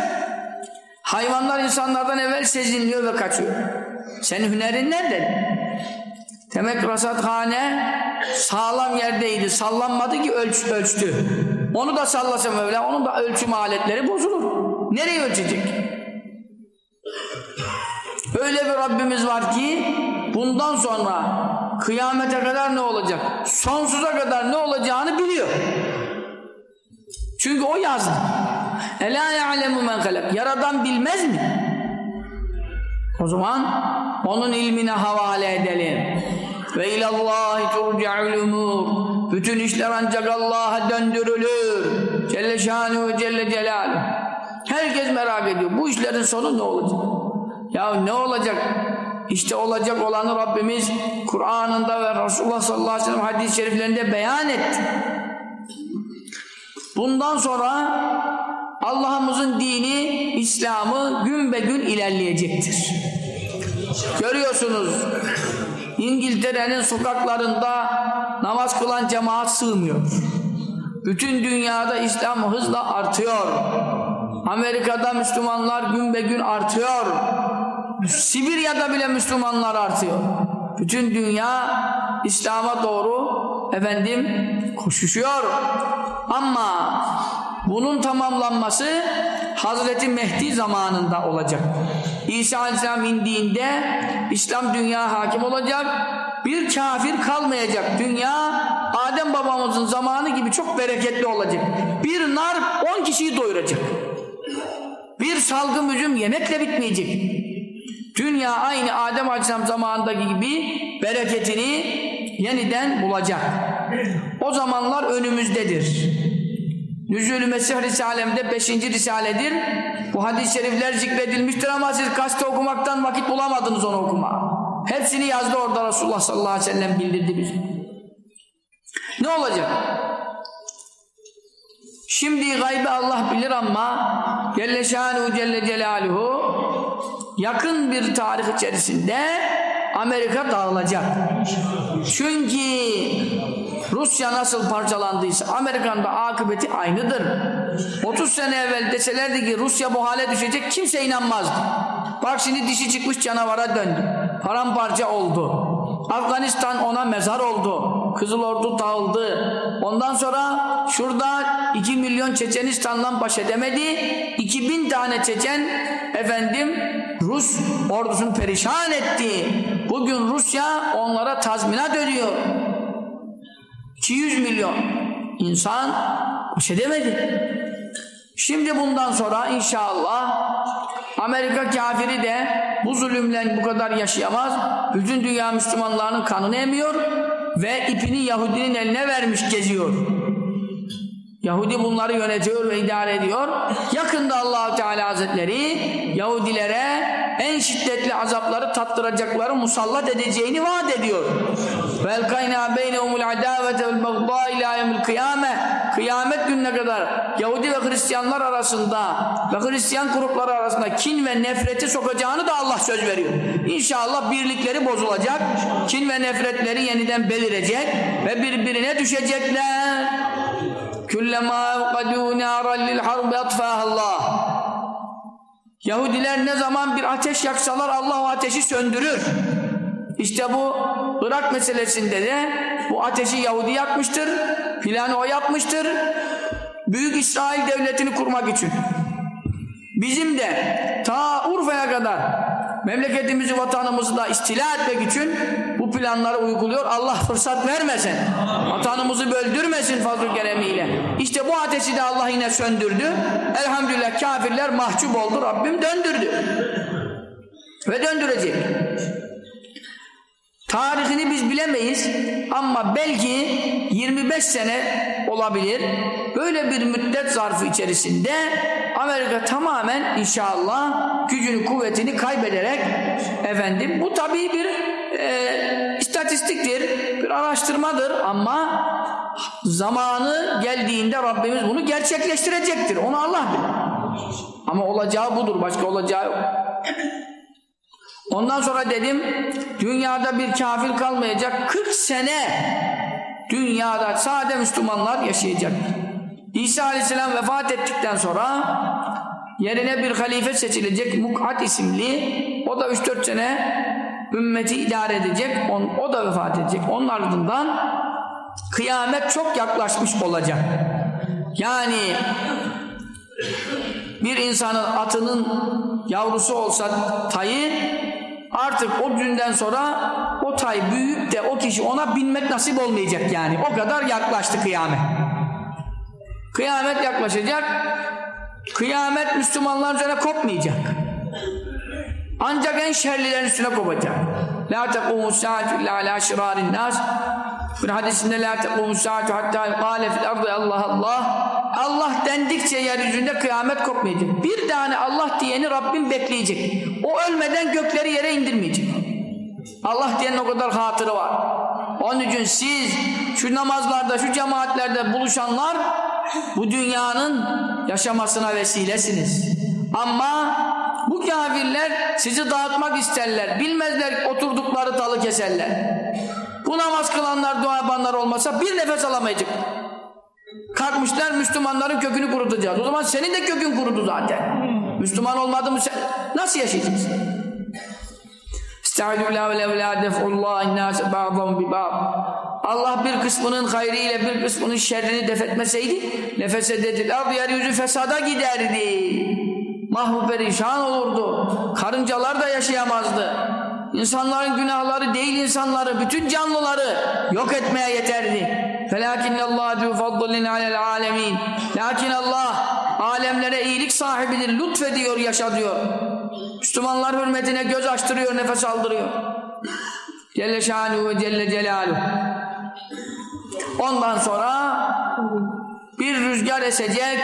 Hayvanlar insanlardan evvel sezinliyor ve kaçıyor. Senin hünerin nerede? Demek rasathane sağlam yerdeydi. Sallanmadı ki ölç, ölçtü. Onu da sallasam öyle, onun da ölçüm aletleri bozulur. Nereye ölçecek? Öyle bir Rabbimiz var ki bundan sonra kıyamete kadar ne olacak? Sonsuza kadar ne olacağını biliyor. Çünkü o yazdı. Ela ya'lemu men halak. Yaradan bilmez mi? O zaman onun ilmine havale edelim. Ve ilallahi turca'ul umur. Bütün işler ancak Allah'a döndürülür. Celle şanu ve celle celaluhu. Herkes merak ediyor. Bu işlerin sonu ne olacak? Ya ne olacak? İşte olacak olanı Rabbimiz Kur'an'ında ve Resulullah sallallahu aleyhi ve sellem hadis-i şeriflerinde beyan etti. Bundan sonra Allah'ımızın dini, İslam'ı gün be gün ilerleyecektir. Görüyorsunuz İngiltere'nin sokaklarında namaz kılan cemaat sığmıyor. Bütün dünyada İslam hızla artıyor. Amerika'da Müslümanlar gün be gün artıyor. Sibirya'da bile Müslümanlar artıyor. Bütün dünya İslam'a doğru efendim koşuşuyor. Ama bunun tamamlanması Hazreti Mehdi zamanında olacak. İsa Aleyhisselam indiğinde İslam dünya hakim olacak. Bir kafir kalmayacak. Dünya Adem babamızın zamanı gibi çok bereketli olacak. Bir nar on kişiyi doyuracak. Bir salgın hücum yemekle bitmeyecek. Dünya aynı Adem Aleyhisselam zamanındaki gibi bereketini yeniden bulacak. O zamanlar önümüzdedir. Nüzul-ü Mesih Risale'mde 5. Risale'dir. Bu hadis-i şerifler zikredilmiştir ama siz gazete okumaktan vakit bulamadınız onu okuma. Hepsini yazdı orada Resulullah sallallahu aleyhi ve sellem bildirdi bize. Ne olacak? Şimdi gaybi Allah bilir ama Celle Şanuhu Celle Celaluhu yakın bir tarih içerisinde Amerika dağılacak. Çünkü Rusya nasıl parçalandıysa Amerika'nın da akıbeti aynıdır. 30 sene evvel deselerdi ki Rusya bu hale düşecek kimse inanmazdı. Bak şimdi dişi çıkmış canavara döndü. Paramparça oldu. Afganistan ona mezar oldu. Kızıl Ordu dağıldı. Ondan sonra şurada 2 milyon Çeçenistan'la baş edemedi. 2000 tane Çeçen efendim Rus ordusunu perişan etti. Bugün Rusya onlara tazminat ödüyor. 200 milyon insan baş edemedi. Şimdi bundan sonra inşallah Amerika kafiri de bu zulümle bu kadar yaşayamaz. Bütün dünya Müslümanlarının kanını emiyor ve ipini Yahudinin eline vermiş geziyor. Yahudi bunları yönetiyor ve idare ediyor. Yakında Allahu Teala Hazretleri Yahudilere en şiddetli azapları tattıracakları musallat edeceğini vaat ediyor. Vel kayna beynehumul adavete vel bagdâ Kıyamet gününe kadar Yahudi ve Hristiyanlar arasında ve Hristiyan grupları arasında kin ve nefreti sokacağını da Allah söz veriyor. İnşallah birlikleri bozulacak. Kin ve nefretleri yeniden belirecek ve birbirine düşecekler. Kullama evkadû nâran lil harbi atfâhallâh Yahudiler ne zaman bir ateş yaksalar Allah o ateşi söndürür. İşte bu Irak meselesinde de bu ateşi Yahudi yakmıştır. Planı o yapmıştır. Büyük İsrail devletini kurmak için. Bizim de ta Urfa'ya kadar memleketimizi, vatanımızı da istila etmek için bu planları uyguluyor. Allah fırsat vermesin. Vatanımızı böldürmesin fazl keremiyle. İşte bu ateşi de Allah yine söndürdü. Elhamdülillah kafirler mahcup oldu. Rabbim döndürdü. Ve döndürecek. Tarihini biz bilemeyiz ama belki 25 sene olabilir. Böyle bir müddet zarfı içerisinde Amerika tamamen inşallah gücünü kuvvetini kaybederek efendim bu tabii bir e, istatistiktir, bir araştırmadır ama zamanı geldiğinde Rabbimiz bunu gerçekleştirecektir. Onu Allah bilir. Ama olacağı budur. Başka olacağı. Ondan sonra dedim dünyada bir kafir kalmayacak 40 sene dünyada sade Müslümanlar yaşayacak. İsa Aleyhisselam vefat ettikten sonra yerine bir halife seçilecek Muk'at isimli o da 3-4 sene ümmeti idare edecek o da vefat edecek. Onun ardından kıyamet çok yaklaşmış olacak. Yani bir insanın atının yavrusu olsa tayı artık o günden sonra o tay büyüyüp de o kişi ona binmek nasip olmayacak yani. O kadar yaklaştı kıyamet. Kıyamet yaklaşacak. Kıyamet Müslümanlar üzerine kopmayacak. Ancak en şerlilerin üstüne kopacak. La tekumu saatu illa ala şirarin nas. Bir hadisinde la tekumu saatu hatta kâle fil ardı Allah Allah. Allah dendikçe yeryüzünde kıyamet kopmayacak. Bir tane Allah diyeni Rabbim bekleyecek. O ölmeden gökleri yere indirmeyecek. Allah diyenin o kadar hatırı var. Onun için siz şu namazlarda, şu cemaatlerde buluşanlar bu dünyanın yaşamasına vesilesiniz. Ama bu kafirler sizi dağıtmak isterler. Bilmezler oturdukları dalı keserler. Bu namaz kılanlar, dua yapanlar olmasa bir nefes alamayacak. Kalkmışlar Müslümanların kökünü kurutacağız. O zaman senin de kökün kurudu zaten. Müslüman olmadın mı sen nasıl yaşayacaksın? Allah bir kısmının hayrıyla bir kısmının şerrini defetmeseydi nefese dediler yeryüzü fesada giderdi. Mahvu perişan olurdu. Karıncalar da yaşayamazdı. İnsanların günahları değil insanları, bütün canlıları yok etmeye yeterdi. فَلَاكِنَّ اللّٰهَ دُوا فَضْلٍ عَلَى الْعَالَمِينَ Lakin Allah alemlere iyilik sahibidir, lütfediyor, yaşa diyor. Müslümanlar hürmetine göz açtırıyor, nefes aldırıyor. Celle şanuhu ve celle celaluhu. Ondan sonra bir rüzgar esecek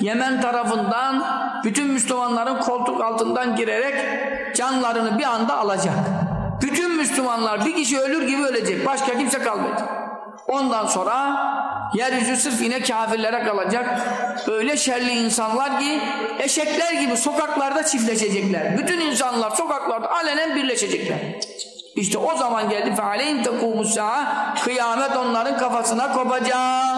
Yemen tarafından bütün Müslümanların koltuk altından girerek canlarını bir anda alacak. Bütün Müslümanlar bir kişi ölür gibi ölecek. Başka kimse kalmayacak. Ondan sonra yeryüzü sırf yine kafirlere kalacak. Öyle şerli insanlar ki eşekler gibi sokaklarda çiftleşecekler. Bütün insanlar sokaklarda alenen birleşecekler. İşte o zaman geldi fealeyhim tekumus kıyamet onların kafasına kopacak.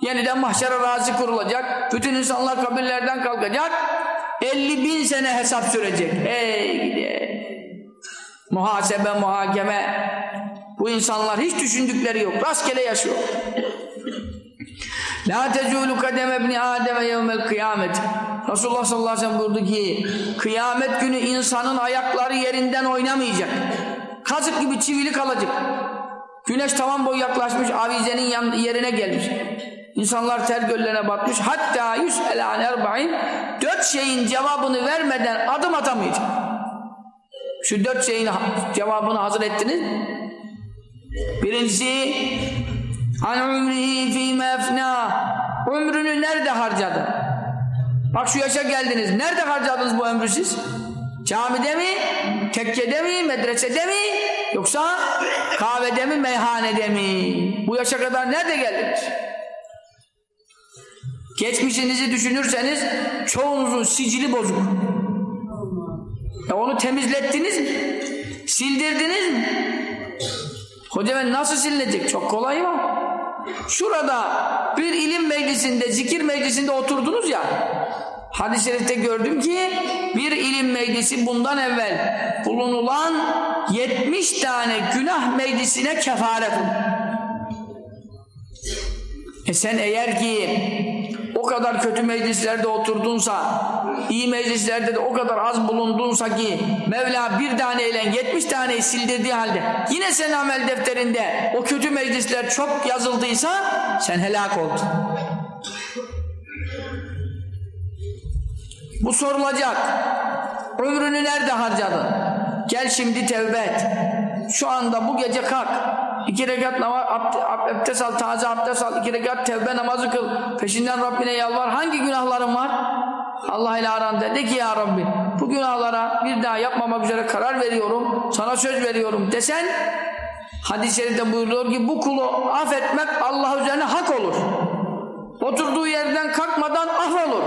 Yeniden mahşere razı kurulacak. Bütün insanlar kabirlerden kalkacak. 50 bin sene hesap sürecek. Ey gidi. Muhasebe, muhakeme. Bu insanlar hiç düşündükleri yok. Rastgele yaşıyor. La tezulu kademe ibni Adem yevmel kıyamet. Resulullah sallallahu aleyhi ve sellem buyurdu ki kıyamet günü insanın ayakları yerinden oynamayacak. Kazık gibi çivili kalacak. Güneş tavan boyu yaklaşmış, avizenin yan, yerine gelmiş. İnsanlar ter göllerine batmış. Hatta yüz elan erba'in dört şeyin cevabını vermeden adım atamayacak. Şu dört şeyin cevabını hazır ettiniz. Birincisi an umrihi fîme efnâ ömrünü nerede harcadı? Bak şu yaşa geldiniz. Nerede harcadınız bu ömrü siz? Camide mi? Tekkede mi? Medresede mi? Yoksa kahvede mi? Meyhanede mi? Bu yaşa kadar nerede geldiniz? Geçmişinizi düşünürseniz çoğunuzun sicili bozuk. E onu temizlettiniz mi? Sildirdiniz mi? Hoca ben nasıl silinecek? Çok kolay mı? Şurada bir ilim meclisinde, zikir meclisinde oturdunuz ya hadis-i şerifte gördüm ki bir ilim meclisi bundan evvel bulunulan 70 tane günah meclisine kefaret E sen eğer ki o kadar kötü meclislerde oturdunsa, iyi meclislerde de o kadar az bulundunsa ki Mevla bir taneyle 70 taneyi sildirdiği halde yine sen amel defterinde o kötü meclisler çok yazıldıysa sen helak oldun. Bu sorulacak. Ömrünü nerede harcadın? Gel şimdi tevbe et. Şu anda bu gece kalk. İki rekat namaz, abdest al, taze abdest al, iki rekat tevbe namazı kıl. Peşinden Rabbine yalvar. Hangi günahların var? Allah ile aranda de ki ya Rabbi bu günahlara bir daha yapmamak üzere karar veriyorum. Sana söz veriyorum desen hadis-i şerifte buyuruyor ki bu kulu affetmek Allah üzerine hak olur. Oturduğu yerden kalkmadan af olur.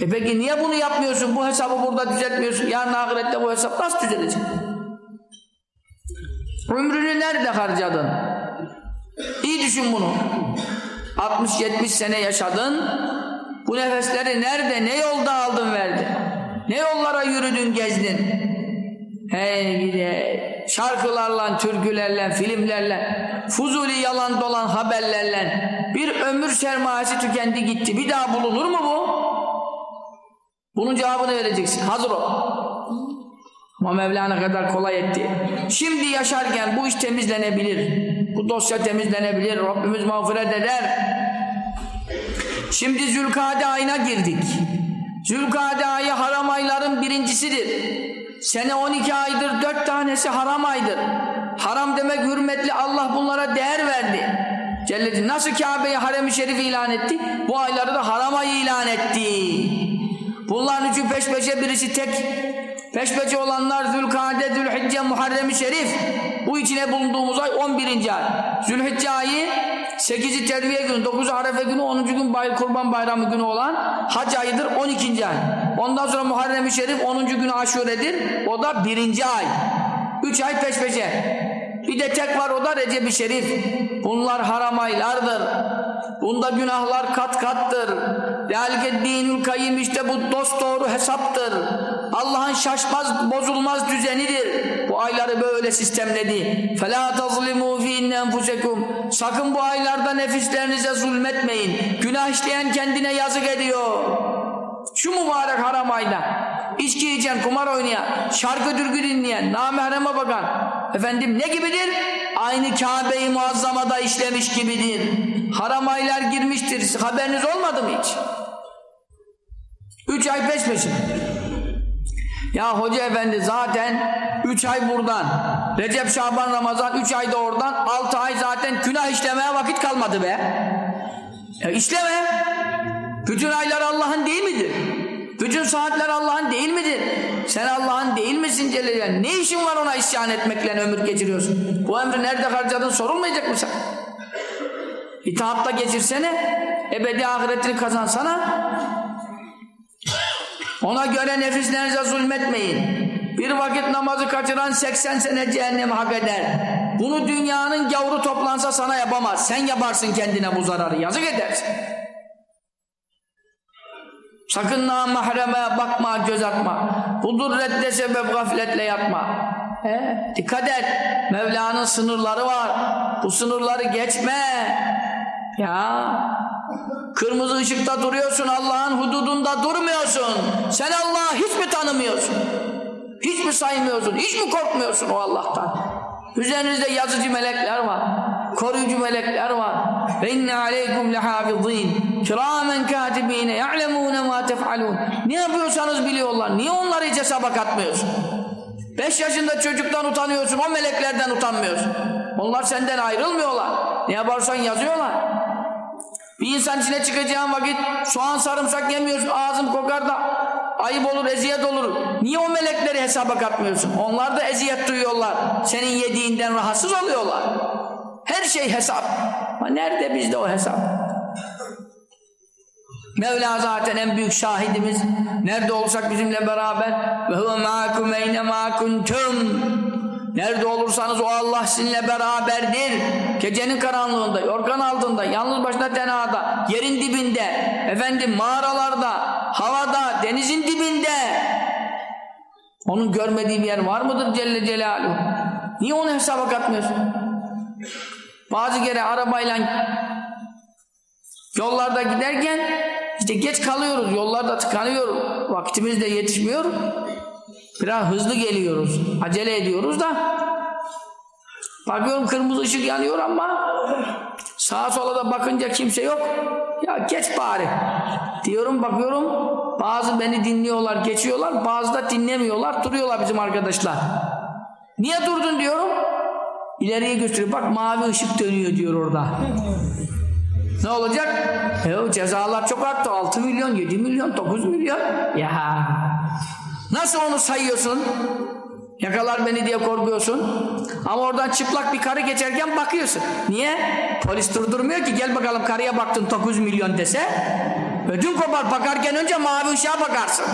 E peki niye bunu yapmıyorsun? Bu hesabı burada düzeltmiyorsun. Yarın ahirette bu hesap nasıl düzelecek? Ömrünü nerede harcadın? İyi düşün bunu. 60-70 sene yaşadın. Bu nefesleri nerede, ne yolda aldın verdin? Ne yollara yürüdün, gezdin? Hey gide şarkılarla, türkülerle, filmlerle, fuzuli yalan dolan haberlerle bir ömür sermayesi tükendi gitti. Bir daha bulunur mu bu? Bunun cevabını vereceksin. Hazır ol. Ama Mevlana kadar kolay etti. Şimdi yaşarken bu iş temizlenebilir. Bu dosya temizlenebilir. Rabbimiz mağfiret eder. Şimdi Zülkade ayına girdik. Zülkade ayı haram ayların birincisidir. Sene 12 aydır dört tanesi haram aydır. Haram demek hürmetli Allah bunlara değer verdi. Celle nasıl Kabe'yi harem-i şerif ilan etti? Bu ayları da haram ayı ilan etti. Bunların üçü peş peşe birisi tek. Peş peşe olanlar Zülkade, Zülhicce, Muharrem-i Şerif. Bu içine bulunduğumuz ay 11. ay. Zülhicce ayı 8'i terviye günü, 9'u arefe günü, 10. gün bay, kurban bayramı günü olan hac ayıdır 12. ay. Ondan sonra Muharrem-i Şerif 10. günü aşuredir. O da 1. ay. 3 ay peş peşe. Bir de tek var o da Recep-i Şerif. Bunlar haram aylardır. Bunda günahlar kat kattır. Delke dinül kayyim işte bu dost doğru hesaptır. Allah'ın şaşmaz bozulmaz düzenidir. Bu ayları böyle sistemledi. فَلَا تَظْلِمُوا ف۪ي اَنْفُسَكُمْ Sakın bu aylarda nefislerinize zulmetmeyin. Günah işleyen kendine yazık ediyor. Şu mübarek haram ayda içki içen, kumar oynayan, şarkı türkü dinleyen, namahreme bakan efendim ne gibidir? Aynı Kabe-i Muazzama'da işlemiş gibidir. Haram aylar girmiştir. Haberiniz olmadı mı hiç? Üç ay peş peşin. Ya hoca efendi zaten üç ay buradan. Recep, Şaban, Ramazan üç ayda oradan. altı ay zaten günah işlemeye vakit kalmadı be. Ya işleme. Bütün aylar Allah'ın değil midir? Bütün saatler Allah'ın değil midir? Sen Allah'ın değil misin Celle? Ne işin var ona isyan etmekle ömür geçiriyorsun? Bu ömrü nerede harcadın sorulmayacak mı sen? İtaatta geçirsene, ebedi ahiretini kazansana. Ona göre nefislerinize zulmetmeyin. Bir vakit namazı kaçıran 80 sene cehennem hak eder. Bunu dünyanın gavuru toplansa sana yapamaz. Sen yaparsın kendine bu zararı. Yazık edersin. Sakın mahreme bakma, göz atma. Budur redde sebep gafletle yatma. He? Dikkat et. Mevla'nın sınırları var. Bu sınırları geçme. Ya kırmızı ışıkta duruyorsun Allah'ın hududunda durmuyorsun. Sen Allah'ı hiç mi tanımıyorsun? Hiç mi saymıyorsun? Hiç mi korkmuyorsun o Allah'tan? Üzerinizde yazıcı melekler var. Koruyucu melekler var. Ve inne aleykum lehafizin. Kiramen katibine ya'lemune ma tef'alun. Ne yapıyorsanız biliyorlar. Niye onları hiç hesaba katmıyorsun? Beş yaşında çocuktan utanıyorsun. O meleklerden utanmıyorsun. Onlar senden ayrılmıyorlar. Ne yaparsan yazıyorlar. Bir insan içine çıkacağın vakit soğan sarımsak yemiyorsun. Ağzım kokar da ayıp olur, eziyet olur. Niye o melekleri hesaba katmıyorsun? Onlar da eziyet duyuyorlar. Senin yediğinden rahatsız oluyorlar. Her şey hesap. Ama nerede bizde o hesap? Mevla zaten en büyük şahidimiz. Nerede olsak bizimle beraber ve huve ma'akum eyne ma kuntum. Nerede olursanız o Allah sizinle beraberdir. Gecenin karanlığında, yorgan altında, yalnız başına tenada, yerin dibinde, efendim mağaralarda, havada, denizin dibinde. Onun görmediği bir yer var mıdır Celle Celaluhu? Niye onu hesaba katmıyorsun? Bazı kere arabayla yollarda giderken işte geç kalıyoruz, yollarda tıkanıyoruz, vaktimiz de yetişmiyor. Biraz hızlı geliyoruz, acele ediyoruz da bakıyorum kırmızı ışık yanıyor ama sağa sola da bakınca kimse yok. Ya geç bari diyorum bakıyorum bazı beni dinliyorlar geçiyorlar bazı da dinlemiyorlar duruyorlar bizim arkadaşlar. Niye durdun diyorum. İleriye gösteriyor. Bak mavi ışık dönüyor diyor orada. ne olacak? E cezalar çok arttı. 6 milyon, 7 milyon, 9 milyon. Ya nasıl onu sayıyorsun? Yakalar beni diye korkuyorsun. Ama oradan çıplak bir karı geçerken bakıyorsun. Niye? Polis durdurmuyor ki gel bakalım karıya baktın 9 milyon dese. Ödün kopar bakarken önce mavi ışığa bakarsın.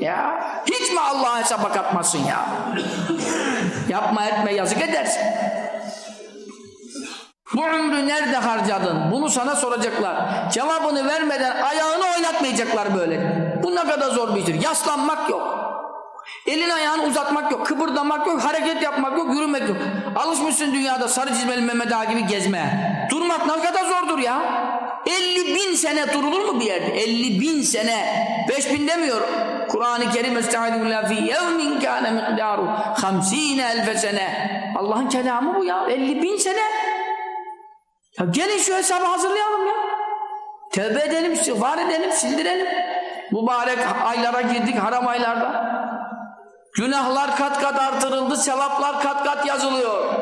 Ya hiç mi Allah'a hesaba katmasın ya? Yapma etme yazık edersin. Bu ömrü nerede harcadın? Bunu sana soracaklar. Cevabını vermeden ayağını oynatmayacaklar böyle. Bu ne kadar zor bir iştir. Yaslanmak yok. Elin ayağını uzatmak yok, kıpırdamak yok, hareket yapmak yok, yürümek yok. Alışmışsın dünyada sarı çizmeli Mehmet Ağa gibi gezmeye. Durmak ne kadar zordur ya. 50 bin sene durulur mu bir yerde? 50 bin sene. 5 bin demiyor. Kur'an-ı Kerim Estaizu billah fi yevmin kâne miqdâru hamsîne elfe sene. Allah'ın kelamı bu ya. 50 bin sene. Ya gelin şu hesabı hazırlayalım ya. Tövbe edelim, var edelim, sildirelim. Mübarek aylara girdik, haram aylarda. Günahlar kat kat artırıldı, sevaplar kat kat yazılıyor.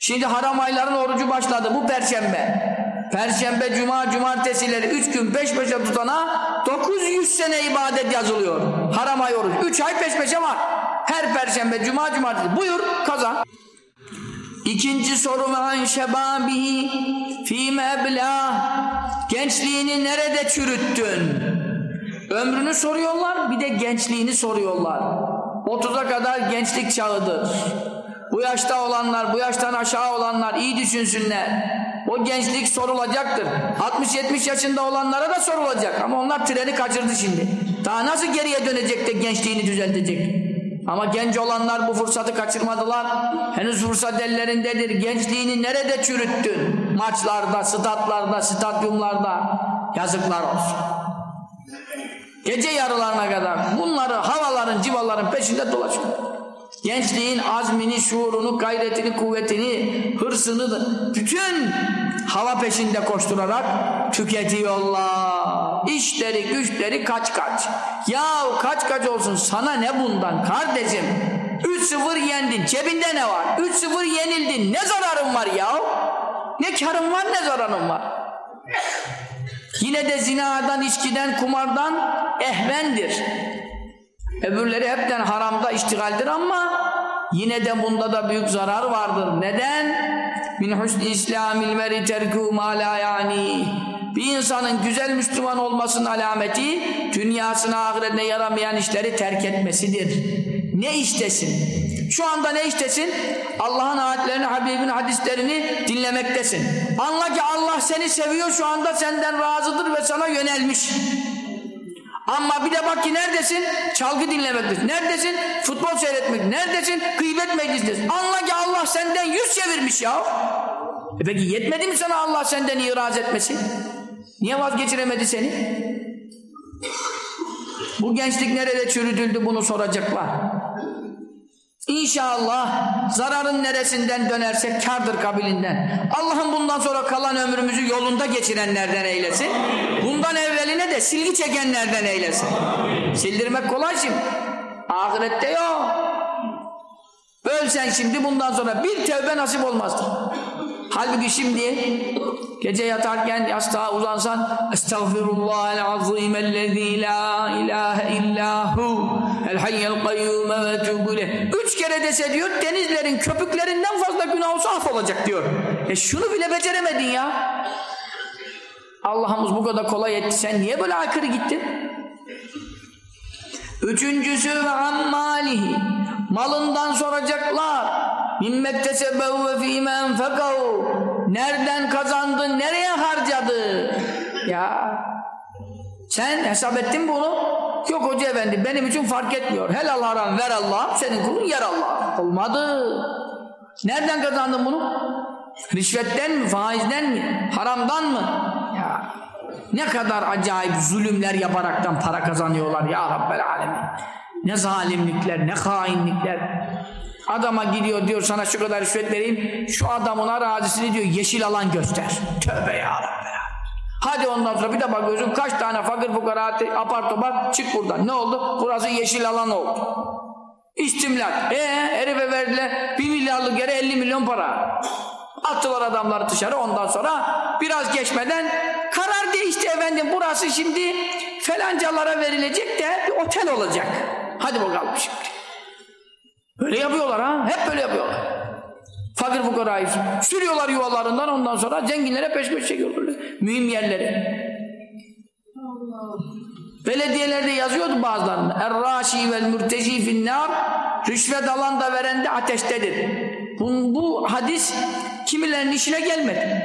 Şimdi haram ayların orucu başladı bu perşembe. Perşembe, cuma, cumartesileri üç gün peş peşe tutana 900 sene ibadet yazılıyor. Haram ay orucu. Üç ay peş peşe var. Her perşembe, cuma, cumartesi. Buyur kazan. İkinci soru an şebabihi fîme ebla gençliğini nerede çürüttün? Ömrünü soruyorlar bir de gençliğini soruyorlar. 30'a kadar gençlik çağıdır. Bu yaşta olanlar, bu yaştan aşağı olanlar iyi düşünsünler. O gençlik sorulacaktır. 60-70 yaşında olanlara da sorulacak. Ama onlar treni kaçırdı şimdi. Daha nasıl geriye dönecek de gençliğini düzeltecek? Ama genç olanlar bu fırsatı kaçırmadılar. Henüz fırsat ellerindedir. Gençliğini nerede çürüttün? Maçlarda, statlarda, stadyumlarda. Yazıklar olsun. Gece yarılarına kadar bunları havaların, civaların peşinde dolaşıyor. Gençliğin azmini, şuurunu, gayretini, kuvvetini, hırsını bütün hava peşinde koşturarak tüketiyorlar. İşleri, güçleri kaç kaç. Ya kaç kaç olsun sana ne bundan kardeşim? 3-0 yendin. Cebinde ne var? 3-0 yenildin. Ne zararın var ya? Ne karın var ne zararın var? Yine de zinadan, içkiden, kumardan ehvendir. Öbürleri hepten haramda iştigaldir ama yine de bunda da büyük zarar vardır. Neden? Min husni islamil meri terku ma la yani. Bir insanın güzel Müslüman olmasının alameti dünyasına ahiretine yaramayan işleri terk etmesidir. Ne iştesin? Şu anda ne iştesin? Allah'ın ayetlerini, Habibin hadislerini dinlemektesin. Anla ki Allah seni seviyor şu anda senden razıdır ve sana yönelmiş. Ama bir de bak ki neredesin? Çalgı dinlemektesin. Neredesin? Futbol seyretmek. Neredesin? Gıybet meclisindesin. Anla ki Allah senden yüz çevirmiş ya. E peki yetmedi mi sana Allah senden iraz etmesi? Niye vazgeçiremedi seni? Bu gençlik nerede çürütüldü bunu soracaklar. İnşallah zararın neresinden dönersek kardır kabilinden. Allah'ım bundan sonra kalan ömrümüzü yolunda geçirenlerden eylesin. Bundan evveline de silgi çekenlerden eylesin. Sildirmek kolay şimdi. Ahirette yok. Ölsen şimdi bundan sonra bir tevbe nasip olmazdı. Halbuki şimdi gece yatarken yastığa uzansan Estağfirullahel azimellezî la ilahe illahu el hayyel kayyume ve tübüle Üç kere dese diyor denizlerin köpüklerinden fazla günah olsa affolacak diyor. E şunu bile beceremedin ya. Allah'ımız bu kadar kolay etti. Sen niye böyle aykırı gittin? Üçüncüsü ve ammalihi malından soracaklar. Mimmettesebev ve fîme enfekav Nereden kazandı, nereye harcadı? Ya sen hesap ettin bunu? Yok hoca efendi benim için fark etmiyor. Helal haram ver Allah, senin kulun yer Allah. Olmadı. Nereden kazandın bunu? Rişvetten mi, faizden mi, haramdan mı? Ya ne kadar acayip zulümler yaparaktan para kazanıyorlar ya Rabbel Alemin. Ne zalimlikler, ne hainlikler. Adama gidiyor diyor sana şu kadar rüşvet vereyim. Şu adamın arazisini diyor yeşil alan göster. Tövbe ya Rabbi. Hadi ondan sonra bir de bakıyorsun kaç tane fakir fukara apar topar çık buradan. Ne oldu? Burası yeşil alan oldu. İstimlak. E herife verdiler bir milyarlık yere 50 milyon para. Attılar adamları dışarı ondan sonra biraz geçmeden karar değişti efendim burası şimdi felancalara verilecek de bir otel olacak. Hadi bakalım şimdi. Böyle yapıyorlar ha. Hep böyle yapıyorlar. Fakir fukarayı sürüyorlar yuvalarından ondan sonra zenginlere peş peşe çekiyorlar. Mühim yerlere. Belediyelerde yazıyordu bazılarında. Er-raşi vel mürteci finnâr rüşvet alan da veren de ateştedir. Bu, bu hadis kimilerinin işine gelmedi.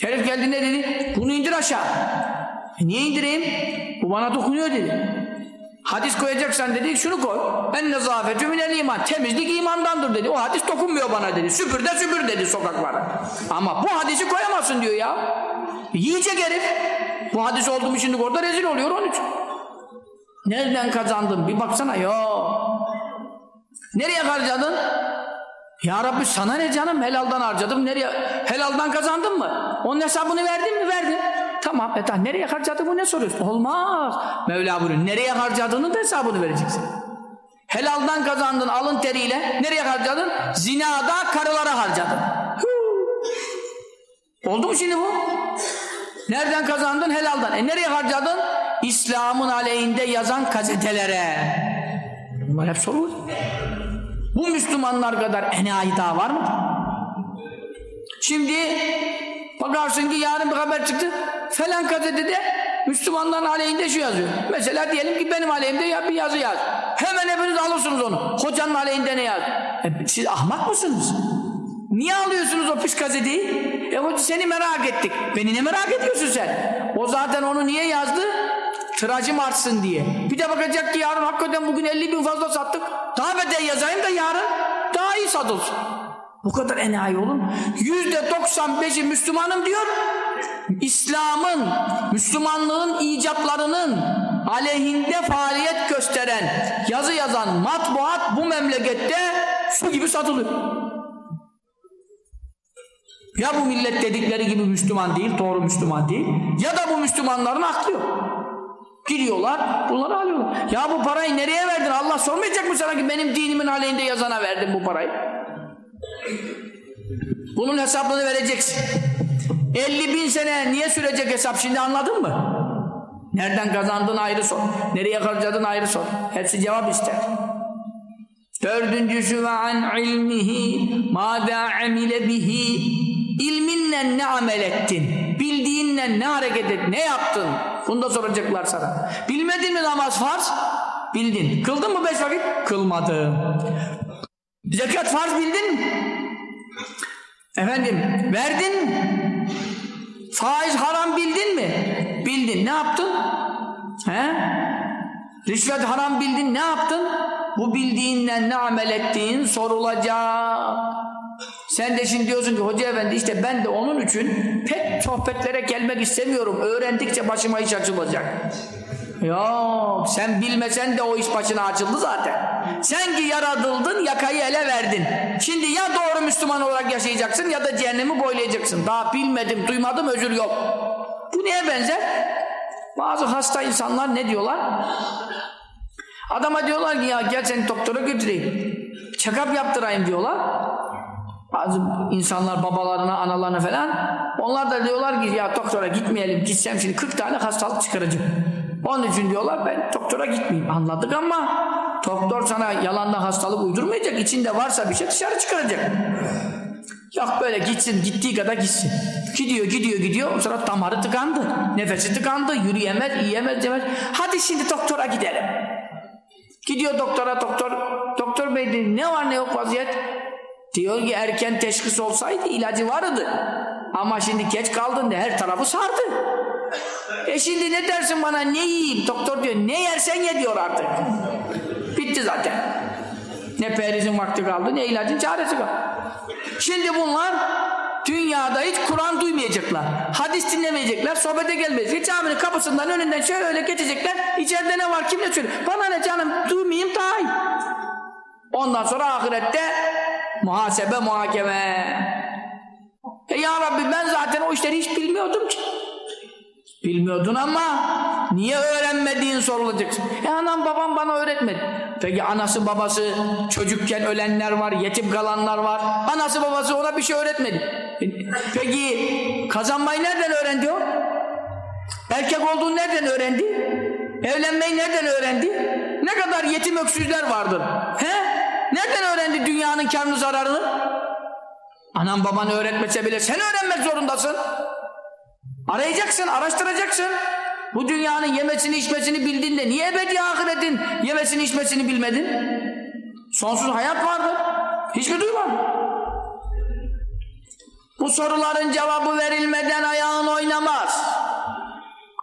Herif geldi ne dedi? Bunu indir aşağı. E niye indireyim? Bu bana dokunuyor dedi. Hadis koyacaksan dedi şunu koy. En nezafetü minel iman. Temizlik imandandır dedi. O hadis dokunmuyor bana dedi. Süpür de süpür dedi sokaklara. Ama bu hadisi koyamazsın diyor ya. Yiyecek herif. Bu hadis oldu mu şimdi orada rezil oluyor onun için. Nereden kazandın? Bir baksana ya. Nereye harcadın? Ya Rabbi sana ne canım? Helaldan harcadım. Nereye? Helaldan kazandın mı? Onun hesabını verdin mi? Verdin. Tamam. E nereye harcadı bu ne soruyorsun? Olmaz. Mevla buyuruyor. Nereye harcadığını da hesabını vereceksin. Helaldan kazandın alın teriyle. Nereye harcadın? Zinada karılara harcadın. Oldu mu şimdi bu? Nereden kazandın? Helaldan. E nereye harcadın? İslam'ın aleyhinde yazan gazetelere. Bunlar hep soru. Bu Müslümanlar kadar enayi daha var mı? Şimdi bakarsın ki yarın bir haber çıktı. Falan gazetede Müslümanların aleyhinde şu yazıyor. Mesela diyelim ki benim aleyhimde ya bir yazı yaz. Hemen hepiniz alırsınız onu. Hocanın aleyhinde ne yaz? E, siz ahmak mısınız? Niye alıyorsunuz o pis gazeteyi? E hoca seni merak ettik. Beni ne merak ediyorsun sen? O zaten onu niye yazdı? Tiracım artsın diye. Bir de bakacak ki yarın hakikaten bugün 50 bin fazla sattık. Daha beter yazayım da yarın daha iyi satılsın. Bu kadar enayi olur mu? Yüzde 95'i Müslümanım diyor. İslam'ın, Müslümanlığın icatlarının aleyhinde faaliyet gösteren, yazı yazan matbuat bu memlekette su gibi satılıyor. Ya bu millet dedikleri gibi Müslüman değil, doğru Müslüman değil. Ya da bu Müslümanların aklı yok. Giriyorlar, bunları alıyorlar. Ya bu parayı nereye verdin? Allah sormayacak mı sana ki benim dinimin aleyhinde yazana verdim bu parayı? Bunun hesabını vereceksin. 50 bin sene niye sürecek hesap şimdi anladın mı? Nereden kazandın ayrı sor. Nereye harcadın ayrı sor. Hepsi cevap ister. Dördüncüsü ve an ilmihi mâdâ amile bihi ilminle ne amel ettin? Bildiğinle ne hareket ettin? Ne yaptın? Bunu da soracaklar sana. Bilmedin mi namaz farz? Bildin. Kıldın mı beş vakit? Kılmadım. Zekat farz bildin mi? Efendim verdin? Faiz haram bildin mi? Bildin. Ne yaptın? He? Rüşvet haram bildin. Ne yaptın? Bu bildiğinle ne amel ettiğin sorulacak. Sen de şimdi diyorsun ki hoca efendi işte ben de onun için pek sohbetlere gelmek istemiyorum. Öğrendikçe başıma iş açılacak. Yok sen bilmesen de o iş başına açıldı zaten. Sen ki yaratıldın yakayı ele verdin. Şimdi ya doğru Müslüman olarak yaşayacaksın ya da cehennemi boylayacaksın. Daha bilmedim duymadım özür yok. Bu neye benzer? Bazı hasta insanlar ne diyorlar? Adama diyorlar ki ya gel seni doktora götüreyim. Check-up yaptırayım diyorlar. Bazı insanlar babalarına, analarına falan onlar da diyorlar ki ya doktora gitmeyelim gitsem şimdi 40 tane hastalık çıkaracağım. Onun için diyorlar ben doktora gitmeyeyim. Anladık ama doktor sana yalandan hastalık uydurmayacak. içinde varsa bir şey dışarı çıkaracak. Yok böyle gitsin gittiği kadar gitsin. Gidiyor gidiyor gidiyor. O sonra damarı tıkandı. Nefesi tıkandı. Yürüyemez, yiyemez, yemez. Hadi şimdi doktora gidelim. Gidiyor doktora doktor. Doktor bey diyor, ne var ne yok vaziyet? Diyor ki erken teşhis olsaydı ilacı vardı. Ama şimdi geç kaldın da her tarafı sardı. E şimdi ne dersin bana ne yiyeyim? Doktor diyor ne yersen ye diyor artık. Bitti zaten. Ne perizin vakti kaldı ne ilacın çaresi kaldı. Şimdi bunlar dünyada hiç Kur'an duymayacaklar. Hadis dinlemeyecekler, sohbete gelmeyecekler. Caminin kapısından önünden şöyle geçecekler. İçeride ne var kim ne söylüyor. Bana ne canım duymayayım daha iyi. Ondan sonra ahirette muhasebe muhakeme. E ya Rabbi ben zaten o işleri hiç bilmiyordum ki. Bilmiyordun ama Niye öğrenmediğin sorulacak. E anam babam bana öğretmedi. Peki anası babası çocukken ölenler var, yetim kalanlar var. Anası babası ona bir şey öğretmedi. E, peki kazanmayı nereden öğrendi o? Erkek olduğunu nereden öğrendi? Evlenmeyi nereden öğrendi? Ne kadar yetim öksüzler vardır. He? Nereden öğrendi dünyanın karını zararını? Anan baban öğretmese bile sen öğrenmek zorundasın. Arayacaksın, araştıracaksın. Bu dünyanın yemesini içmesini bildiğinde niye ebedi ahiretin yemesini içmesini bilmedin? Sonsuz hayat vardır. Hiç mi duymadın? Bu soruların cevabı verilmeden ayağın oynamaz.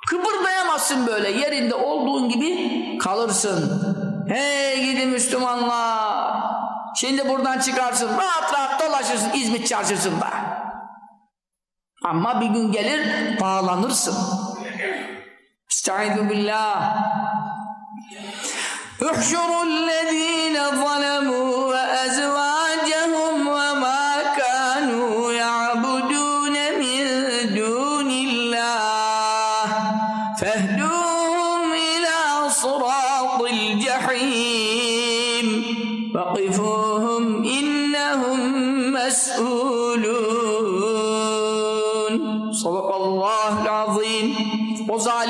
Kıpırdayamazsın böyle. Yerinde olduğun gibi kalırsın. Hey gidi Müslümanlar. Şimdi buradan çıkarsın. Rahat rahat dolaşırsın İzmit çarşısında. Ama bir gün gelir bağlanırsın. Estaizu billah. Uhşurul lezine zalemû ve ezvâ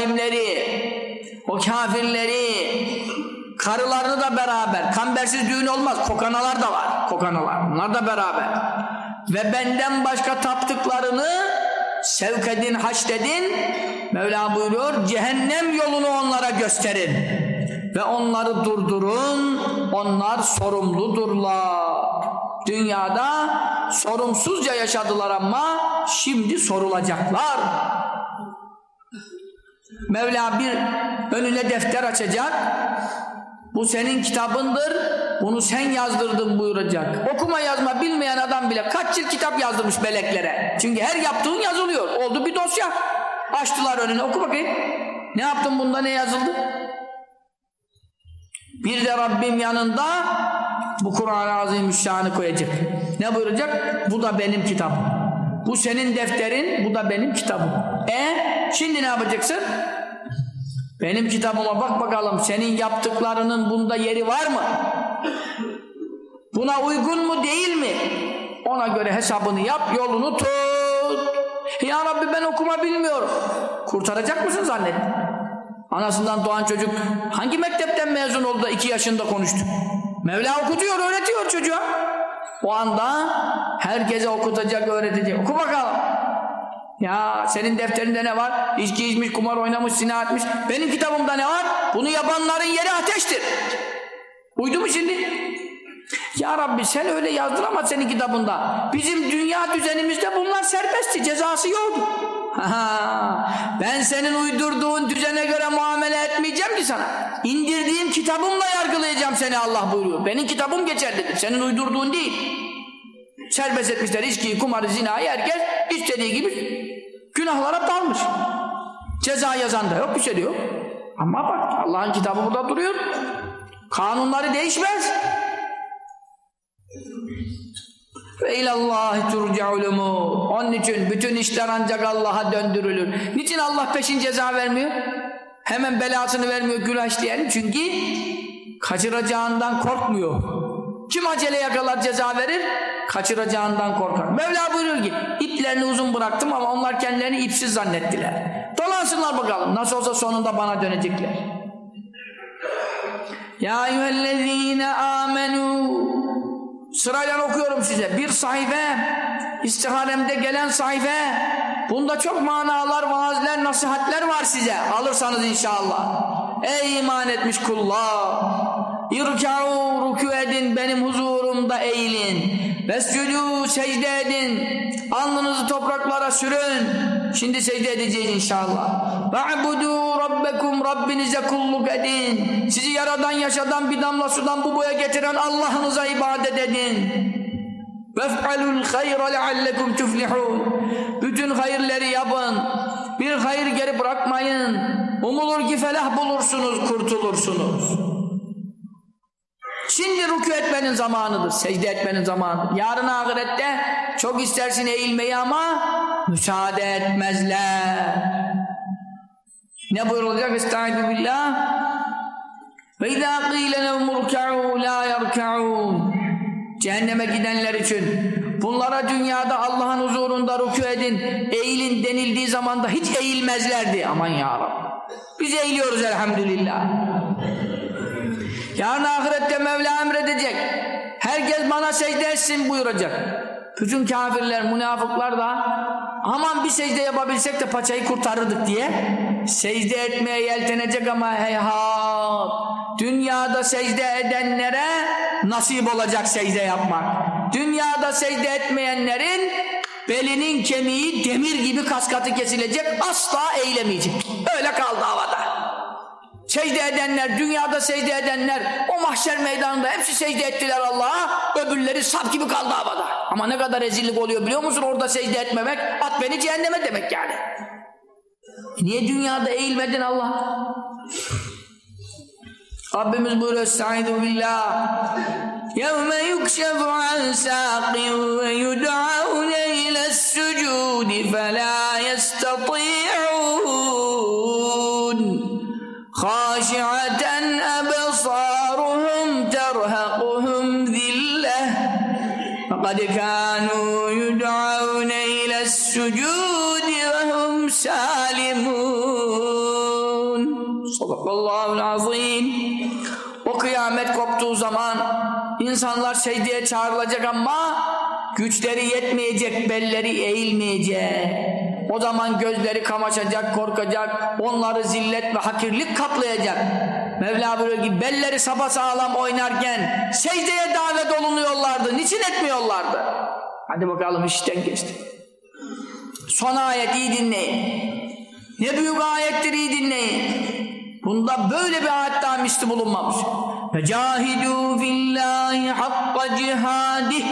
zalimleri o kafirleri karılarını da beraber. Kambersiz düğün olmaz kokanalar da var kokanalar. Onlar da beraber. Ve benden başka taptıklarını sevk edin haşredin Mevla buyuruyor cehennem yolunu onlara gösterin. Ve onları durdurun onlar sorumludurlar. Dünyada sorumsuzca yaşadılar ama şimdi sorulacaklar Mevla bir önüne defter açacak. Bu senin kitabındır. Bunu sen yazdırdın buyuracak. Okuma yazma bilmeyen adam bile kaç yıl kitap yazdırmış meleklere çünkü her yaptığın yazılıyor. Oldu bir dosya. Açtılar önüne oku bakayım. Ne yaptın bunda? Ne yazıldı? Bir de Rabbim yanında bu Kur'an-ı Azimüşşan'ı koyacak. Ne buyuracak? Bu da benim kitabım bu senin defterin bu da benim kitabım e şimdi ne yapacaksın benim kitabıma bak bakalım senin yaptıklarının bunda yeri var mı? Buna uygun mu değil mi? Ona göre hesabını yap, yolunu tut. Ya Rabbi ben okuma bilmiyorum. Kurtaracak mısın zannet? Anasından doğan çocuk hangi mektepten mezun oldu da iki yaşında konuştu? Mevla okutuyor, öğretiyor çocuğa. O anda herkese okutacak, öğretecek. Oku bakalım. Ya senin defterinde ne var? İçki içmiş, kumar oynamış, zina etmiş. Benim kitabımda ne var? Bunu yapanların yeri ateştir. Uydu mu şimdi? Ya Rabbi sen öyle yazdın ama senin kitabında. Bizim dünya düzenimizde bunlar serbestti, cezası yoktu. Ben senin uydurduğun düzene göre muamele etmeyeceğim ki sana. İndirdiğim kitabımla yargılayacağım seni Allah buyuruyor. Benim kitabım geçerlidir, senin uydurduğun değil. Serbest etmişler içkiyi, kumarı, zinayı herkes istediği gibi günahlara dalmış. Ceza yazan da yok, bir şey diyor. Ama bak Allah'ın kitabı burada duruyor. Kanunları değişmez. Ve ilallahi turca'ul umur. Onun için bütün işler ancak Allah'a döndürülür. Niçin Allah peşin ceza vermiyor? Hemen belasını vermiyor günah işleyelim. Çünkü kaçıracağından korkmuyor. Kim acele yakalar ceza verir? Kaçıracağından korkar. Mevla buyuruyor ki iplerini uzun bıraktım ama onlar kendilerini ipsiz zannettiler. Dolansınlar bakalım. Nasıl olsa sonunda bana dönecekler. Ya eyyühellezine amenu Sırayla okuyorum size. Bir sayfa istiharemde gelen sayfa bunda çok manalar, vaazler, nasihatler var size. Alırsanız inşallah. Ey iman etmiş kullar! İrkâ'u rükû edin benim huzurumda eğilin. Vescudû secde edin. Alnınızı topraklara sürün. Şimdi secde edeceğiz inşallah. Ve'budû rabbekum Rabbinize kulluk edin. Sizi yaradan yaşadan bir damla sudan bu boya getiren Allah'ınıza ibadet edin. Vef'alul hayra leallekum tuflihun. Bütün hayırları yapın. Bir hayır geri bırakmayın. Umulur ki felah bulursunuz, kurtulursunuz. Şimdi rükû etmenin zamanıdır, secde etmenin zamanıdır. Yarın ahirette çok istersin eğilmeyi ama müsaade etmezler. Ne buyurulacak? Estaizu billah. Ve izâ qîle lehum urka'û lâ yerka'ûn. Cehenneme gidenler için bunlara dünyada Allah'ın huzurunda rükû edin, eğilin denildiği zaman da hiç eğilmezlerdi. Aman ya Rabbi. Biz eğiliyoruz elhamdülillah. Yarın ahirette Mevla emredecek. Herkes bana secde etsin buyuracak. Bütün kafirler, münafıklar da aman bir secde yapabilsek de paçayı kurtarırdık diye secde etmeye yeltenecek ama heyhat dünyada secde edenlere nasip olacak secde yapmak. Dünyada secde etmeyenlerin belinin kemiği demir gibi kaskatı kesilecek asla eylemeyecek. Öyle kaldı havada Secde edenler, dünyada secde edenler o mahşer meydanında hepsi secde ettiler Allah'a. Öbürleri sap gibi kaldı havada. Ama ne kadar rezillik oluyor biliyor musun? Orada secde etmemek, at beni cehenneme demek yani. Niye dünyada eğilmedin Allah? <laughs> Rabbimiz buyuruyor Estaizu billah يَوْمَ يُكْشَفُ عَنْ سَاقٍ وَيُدْعَوْنَ إِلَى السُّجُودِ فَلَا يَسْتَطِيعُونَ خاشعة أبصارهم ترهقهم ذلة فقد كانوا يدعون إلى السجود وهم سالمون صدق الله العظيم O kıyamet koptuğu zaman insanlar secdeye çağrılacak ama güçleri yetmeyecek, belleri eğilmeyecek. O zaman gözleri kamaşacak, korkacak, onları zillet ve hakirlik kaplayacak. Mevla buyuruyor ki belleri sapasağlam oynarken secdeye davet olunuyorlardı. Niçin etmiyorlardı? Hadi bakalım işten geçti. Son ayet iyi dinleyin. Ne büyük ayettir iyi dinleyin. Bunda böyle bir ayet daha misli bulunmamış. Fecahidû fillâhi hakka cihadih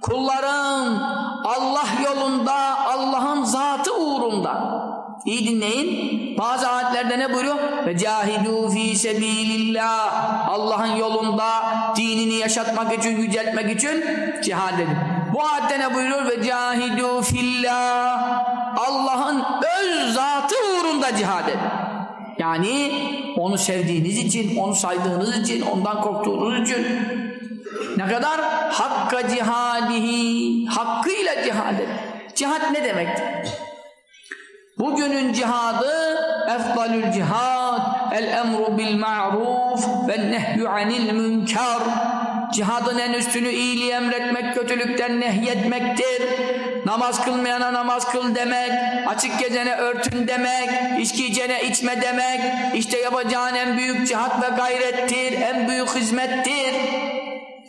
kulların Allah yolunda Allah'ın zatı uğrunda. İyi dinleyin. Bazı ayetlerde ne buyuruyor? Ve cahidu fi sebilillah. Allah'ın yolunda dinini yaşatmak için yüceltmek için cihad edin. Bu ayette ne buyuruyor? Ve cahidu fillah. Allah'ın öz zatı uğrunda cihad edin. Yani onu sevdiğiniz için onu saydığınız için ondan korktuğunuz için ne kadar? Hakka cihadihi. Hakkıyla cihad et. Cihad ne demektir? Bugünün cihadı efdalül cihad el emru bil ma'ruf ve nehyü anil münker cihadın en üstünü iyiliği emretmek kötülükten nehyetmektir namaz kılmayana namaz kıl demek açık gezene örtün demek içki içene içme demek işte yapacağın en büyük cihat ve gayrettir en büyük hizmettir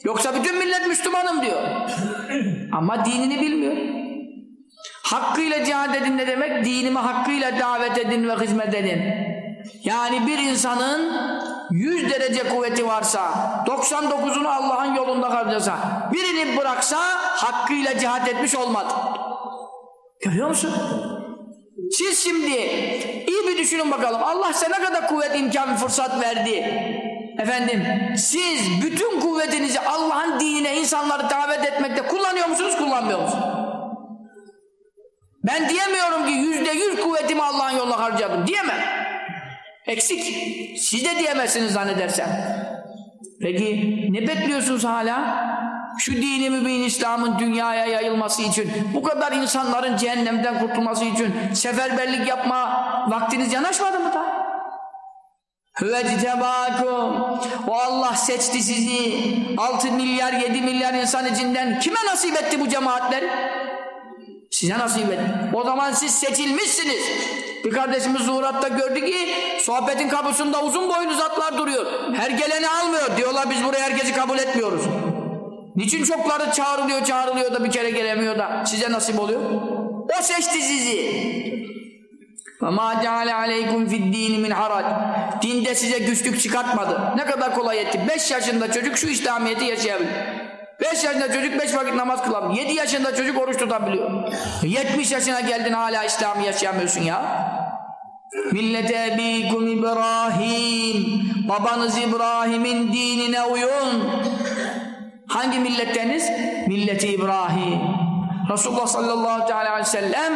Yoksa bütün millet Müslümanım diyor. Ama dinini bilmiyor. Hakkıyla cihad edin ne demek? Dinime hakkıyla davet edin ve hizmet edin. Yani bir insanın 100 derece kuvveti varsa 99'unu Allah'ın yolunda harcasa birini bıraksa hakkıyla cihad etmiş olmadı. Görüyor musun? Siz şimdi iyi bir düşünün bakalım. Allah size ne kadar kuvvet, imkan, fırsat verdi. Efendim siz bütün kuvvetinizi Allah'ın dinine insanları davet etmekte kullanıyor musunuz kullanmıyor musunuz? Ben diyemiyorum ki yüzde yüz kuvvetimi Allah'ın yoluna harcadım diyemem. Eksik. Siz de diyemezsiniz zannedersem. Peki ne bekliyorsunuz hala? Şu dini mübin İslam'ın dünyaya yayılması için, bu kadar insanların cehennemden kurtulması için seferberlik yapma vaktiniz yanaşmadı mı da? Hüvectebakum O Allah seçti sizi 6 milyar 7 milyar insan içinden kime nasip etti bu cemaatler? Size nasip etti. O zaman siz seçilmişsiniz. Bir kardeşimiz zuhuratta gördü ki sohbetin kapısında uzun boylu zatlar duruyor. Her geleni almıyor. Diyorlar biz buraya herkesi kabul etmiyoruz. Niçin çokları çağrılıyor çağrılıyor da bir kere gelemiyor da size nasip oluyor? O seçti sizi. وَمَا جَعَلَ عَلَيْكُمْ فِي الدِّينِ مِنْ حَرَجٍ Dinde size güçlük çıkartmadı. Ne kadar kolay etti. 5 yaşında çocuk şu İslamiyet'i yaşayabilir. 5 yaşında çocuk 5 vakit namaz kılabiliyor. 7 yaşında çocuk oruç tutabiliyor. 70 yaşına geldin hala İslam'ı yaşayamıyorsun ya. Millete ebikum İbrahim Babanız İbrahim'in dinine uyun. Hangi milletteniz? Milleti İbrahim. Resulullah sallallahu aleyhi ve sellem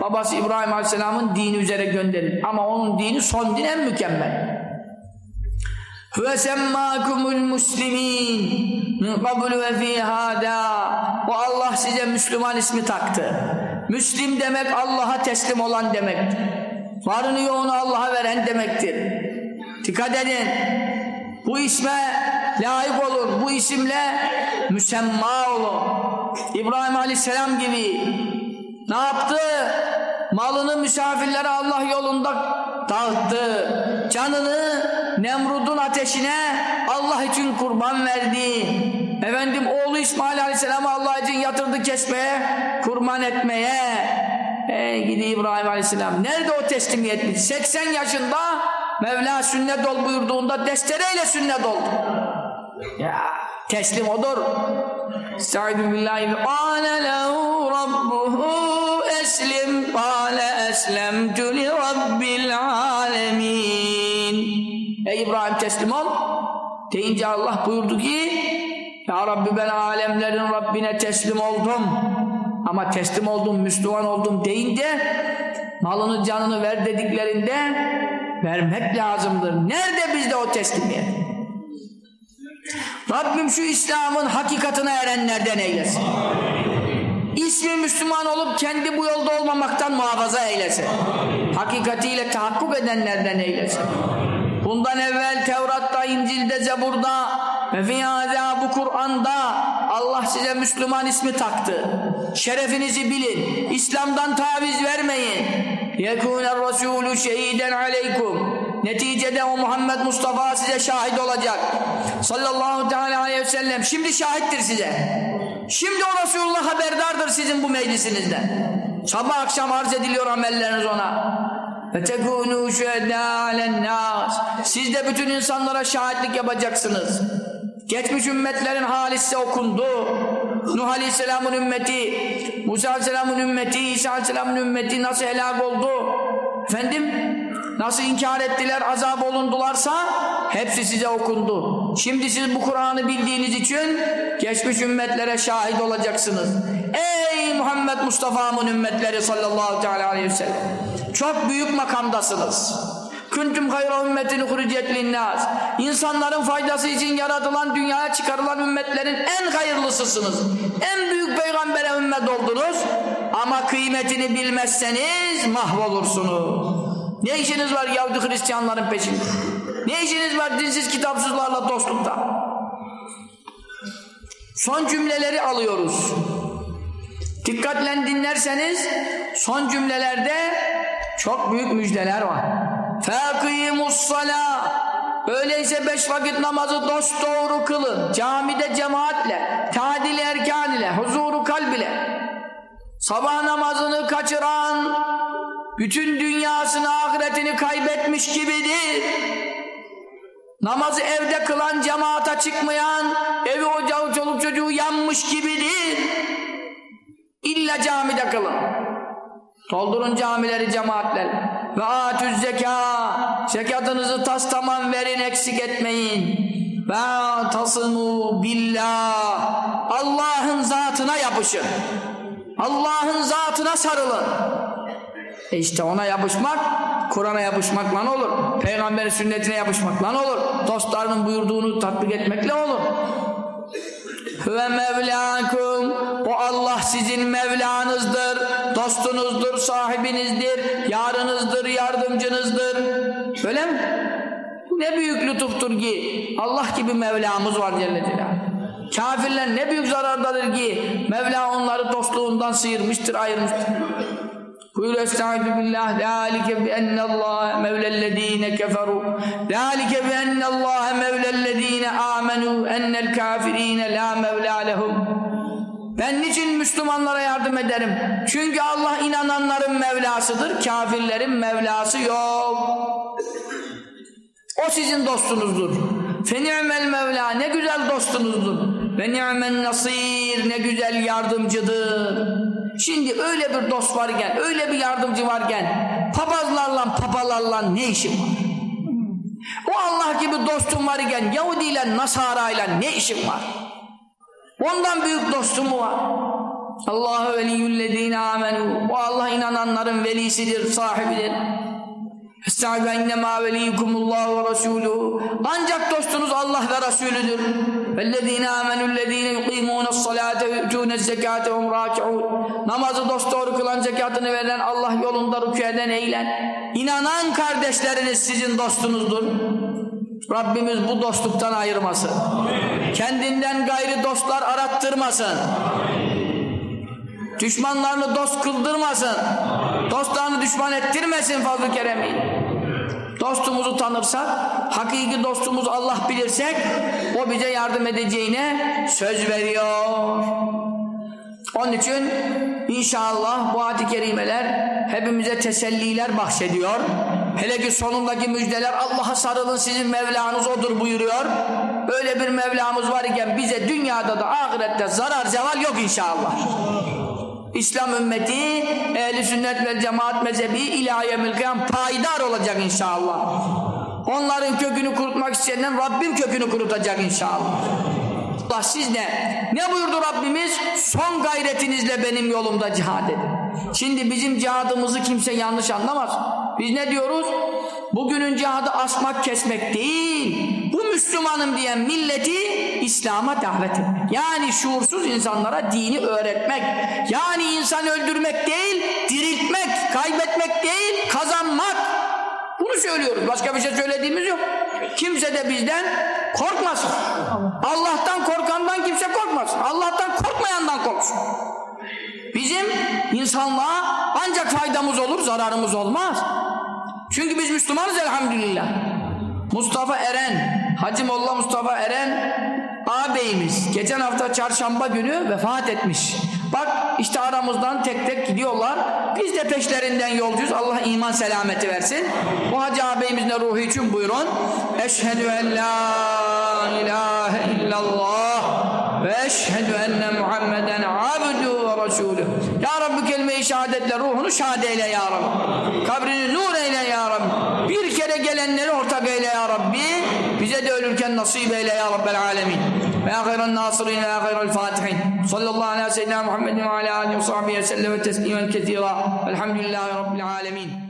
babası İbrahim Aleyhisselam'ın dini üzere gönderildi. Ama onun dini son din en mükemmel. Ve semmâkumul muslimin min kablu ve fî. O Allah size Müslüman ismi taktı. Müslim demek Allah'a teslim olan demektir. Varını yoğunu Allah'a veren demektir. Dikkat edin. Bu isme layık olun. Bu isimle müsemma olun. İbrahim Aleyhisselam gibi ne yaptı? Malını misafirlere Allah yolunda dağıttı. Canını Nemrud'un ateşine Allah için kurban verdi. Efendim oğlu İsmail Aleyhisselam'ı Allah için yatırdı kesmeye, kurban etmeye. Ey gidi İbrahim Aleyhisselam. Nerede o teslimiyet? 80 yaşında Mevla sünnet ol buyurduğunda destereyle sünnet oldu. Ya teslim odur. Estaizu billahi. Kâle eslemtü li rabbil. Ey İbrahim teslim ol. Deyince Allah buyurdu ki Ya Rabbi ben alemlerin Rabbine teslim oldum. Ama teslim oldum, Müslüman oldum deyince malını canını ver dediklerinde vermek lazımdır. Nerede bizde o teslimiyet? Rabbim şu İslam'ın hakikatine erenlerden eylesin. İsmi Müslüman olup kendi bu yolda olmamaktan muhafaza eylesin. Hakikatiyle tahakkuk edenlerden eylesin. Bundan evvel Tevrat'ta, İncil'de, Zebur'da ve fiyâzâ bu Kur'an'da Allah size Müslüman ismi taktı. Şerefinizi bilin. İslam'dan taviz vermeyin. يَكُونَ الرَّسُولُ شَهِيدًا عَلَيْكُمْ Neticede o Muhammed Mustafa size şahit olacak. Sallallahu teala aleyhi ve sellem. Şimdi şahittir size. Şimdi o Resulullah haberdardır sizin bu meclisinizden. Sabah akşam arz ediliyor amelleriniz ona. Tekûnû şühedâ alennâs. Siz de bütün insanlara şahitlik yapacaksınız. Geçmiş ümmetlerin hali size okundu. Nuh Aleyhisselam'ın ümmeti, Musa Aleyhisselam'ın ümmeti, İsa Aleyhisselam'ın ümmeti nasıl helak oldu? Efendim? Nasıl inkar ettiler, azap olundularsa hepsi size okundu. Şimdi siz bu Kur'an'ı bildiğiniz için geçmiş ümmetlere şahit olacaksınız. Ey Muhammed Mustafa'mın ümmetleri sallallahu aleyhi ve sellem. Çok büyük makamdasınız. Kuntum hayra ümmetin huricet. İnsanların faydası için yaratılan, dünyaya çıkarılan ümmetlerin en hayırlısısınız. En büyük peygambere ümmet oldunuz. Ama kıymetini bilmezseniz mahvolursunuz. Ne işiniz var Yahudi Hristiyanların peşinde? Ne işiniz var dinsiz kitapsızlarla dostlukta? Son cümleleri alıyoruz. Dikkatle dinlerseniz son cümlelerde çok büyük müjdeler var. فَاقِيمُ الصَّلَاةِ Öyleyse beş vakit namazı dost doğru kılın. Camide cemaatle, tadil erkan ile, huzuru kalb ile. Sabah namazını kaçıran, bütün dünyasını, ahiretini kaybetmiş gibidir. Namazı evde kılan, cemaata çıkmayan, evi ocağı, çoluk çocuğu yanmış gibidir. İlla camide kılın. Doldurun camileri cemaatler. Ve atüz zeka. Zekatınızı tas tamam verin, eksik etmeyin. Ve tasımu billah. Allah'ın zatına yapışın. Allah'ın zatına sarılın. E işte ona yapışmak, Kur'an'a yapışmakla olur. Peygamberin sünnetine yapışmakla olur. Dostlarının buyurduğunu tatbik etmekle olur. Ve Mevlakum O Allah sizin Mevlanızdır, dostunuzdur, sahibinizdir, yarınızdır, yardımcınızdır. Öyle mi? Ne büyük lütuftur ki Allah gibi Mevlamız var Celle Celaluhu. Kafirler ne büyük zarardadır ki Mevla onları dostluğundan sıyırmıştır, ayırmıştır. Buyur estaizu billah Zâlike bi ennallâhe mevlellezîne keferû Zâlike bi ennallâhe mevlellezîne âmenû Ennel kafirîne la mevlâ lehum Ben niçin Müslümanlara yardım ederim? Çünkü Allah inananların Mevlasıdır, kafirlerin Mevlası yok. O sizin dostunuzdur. Feni'mel Mevla ne güzel dostunuzdur. Ve ni'men nasir ne güzel yardımcıdır. Şimdi öyle bir dost varken, öyle bir yardımcı varken papazlarla papalarla ne işin var? O Allah gibi dostum varken Yahudi ile Nasara ile ne işin var? Ondan büyük dostum mu var? Allahu veliyyüllezine amenu. O Allah inananların velisidir, sahibidir. Estaizu ennemâ veliyyikumullahu ve rasûluhu. Ancak dostunuz Allah ve Resulüdür. Vellezîne âmenüllezîne yukîmûne's-salâte ve yu'tûne's-zekâte ve hum râki'ûn. Namazı dosdoğru kılan, zekatını veren, Allah yolunda rükû eden, eğlen. İnanan kardeşleriniz sizin dostunuzdur. Rabbimiz bu dostluktan ayırmasın. Kendinden gayri dostlar arattırmasın. Düşmanlarını dost kıldırmasın. Dostlarını düşman ettirmesin fazl-ı keremi. Dostumuzu tanırsak, hakiki dostumuz Allah bilirsek, o bize yardım edeceğine söz veriyor. Onun için inşallah bu ayet-i kerimeler hepimize teselliler bahşediyor. Hele ki sonundaki müjdeler Allah'a sarılın sizin Mevlanız odur buyuruyor. Öyle bir Mevlamız var iken bize dünyada da ahirette zarar zeval yok inşallah. İslam ümmeti ehli sünnet ve cemaat mezhebi ilahiye mülkiyen payidar olacak inşallah. Onların kökünü kurutmak isteyenden Rabbim kökünü kurutacak inşallah. Allah siz ne? Ne buyurdu Rabbimiz? Son gayretinizle benim yolumda cihad edin. Şimdi bizim cihadımızı kimse yanlış anlamaz. Biz ne diyoruz? Bugünün cihadı asmak kesmek değil. Bu Müslümanım diyen milleti İslam'a davet etmek. Yani şuursuz insanlara dini öğretmek. Yani insan öldürmek değil, diriltmek, kaybetmek değil, kazanmak. Bunu söylüyoruz. Başka bir şey söylediğimiz yok. Kimse de bizden korkmasın. Allah'tan korkandan kimse korkmasın. Allah'tan korkmayandan korksun. Bizim insanlığa ancak faydamız olur, zararımız olmaz. Çünkü biz Müslümanız elhamdülillah. Mustafa Eren, Hacı Molla Mustafa Eren ağabeyimiz geçen hafta çarşamba günü vefat etmiş. Bak işte aramızdan tek tek gidiyorlar. Biz de peşlerinden yolcuyuz. Allah iman selameti versin. Bu hacı ağabeyimizin ruhu için buyurun. Eşhedü en la ilahe illallah ve eşhedü enne Muhammeden abdu ve resulü. Ya Rabbi kelime-i şehadetle ruhunu şahad eyle ya Rabbi. Kabrini nur eyle ya Rabbi. Bir kere gelenleri ortak eyle ya Rabbi. Bize de ölürken nasip eyle ya Rabbel alemin. Ve ahiren nasirin ve ahiren fatihin. Sallallahu aleyhi ve sellem Muhammedin ve ala alihi ve sahbihi ve sellem ve teslimen ketira. Velhamdülillahi Rabbil alemin.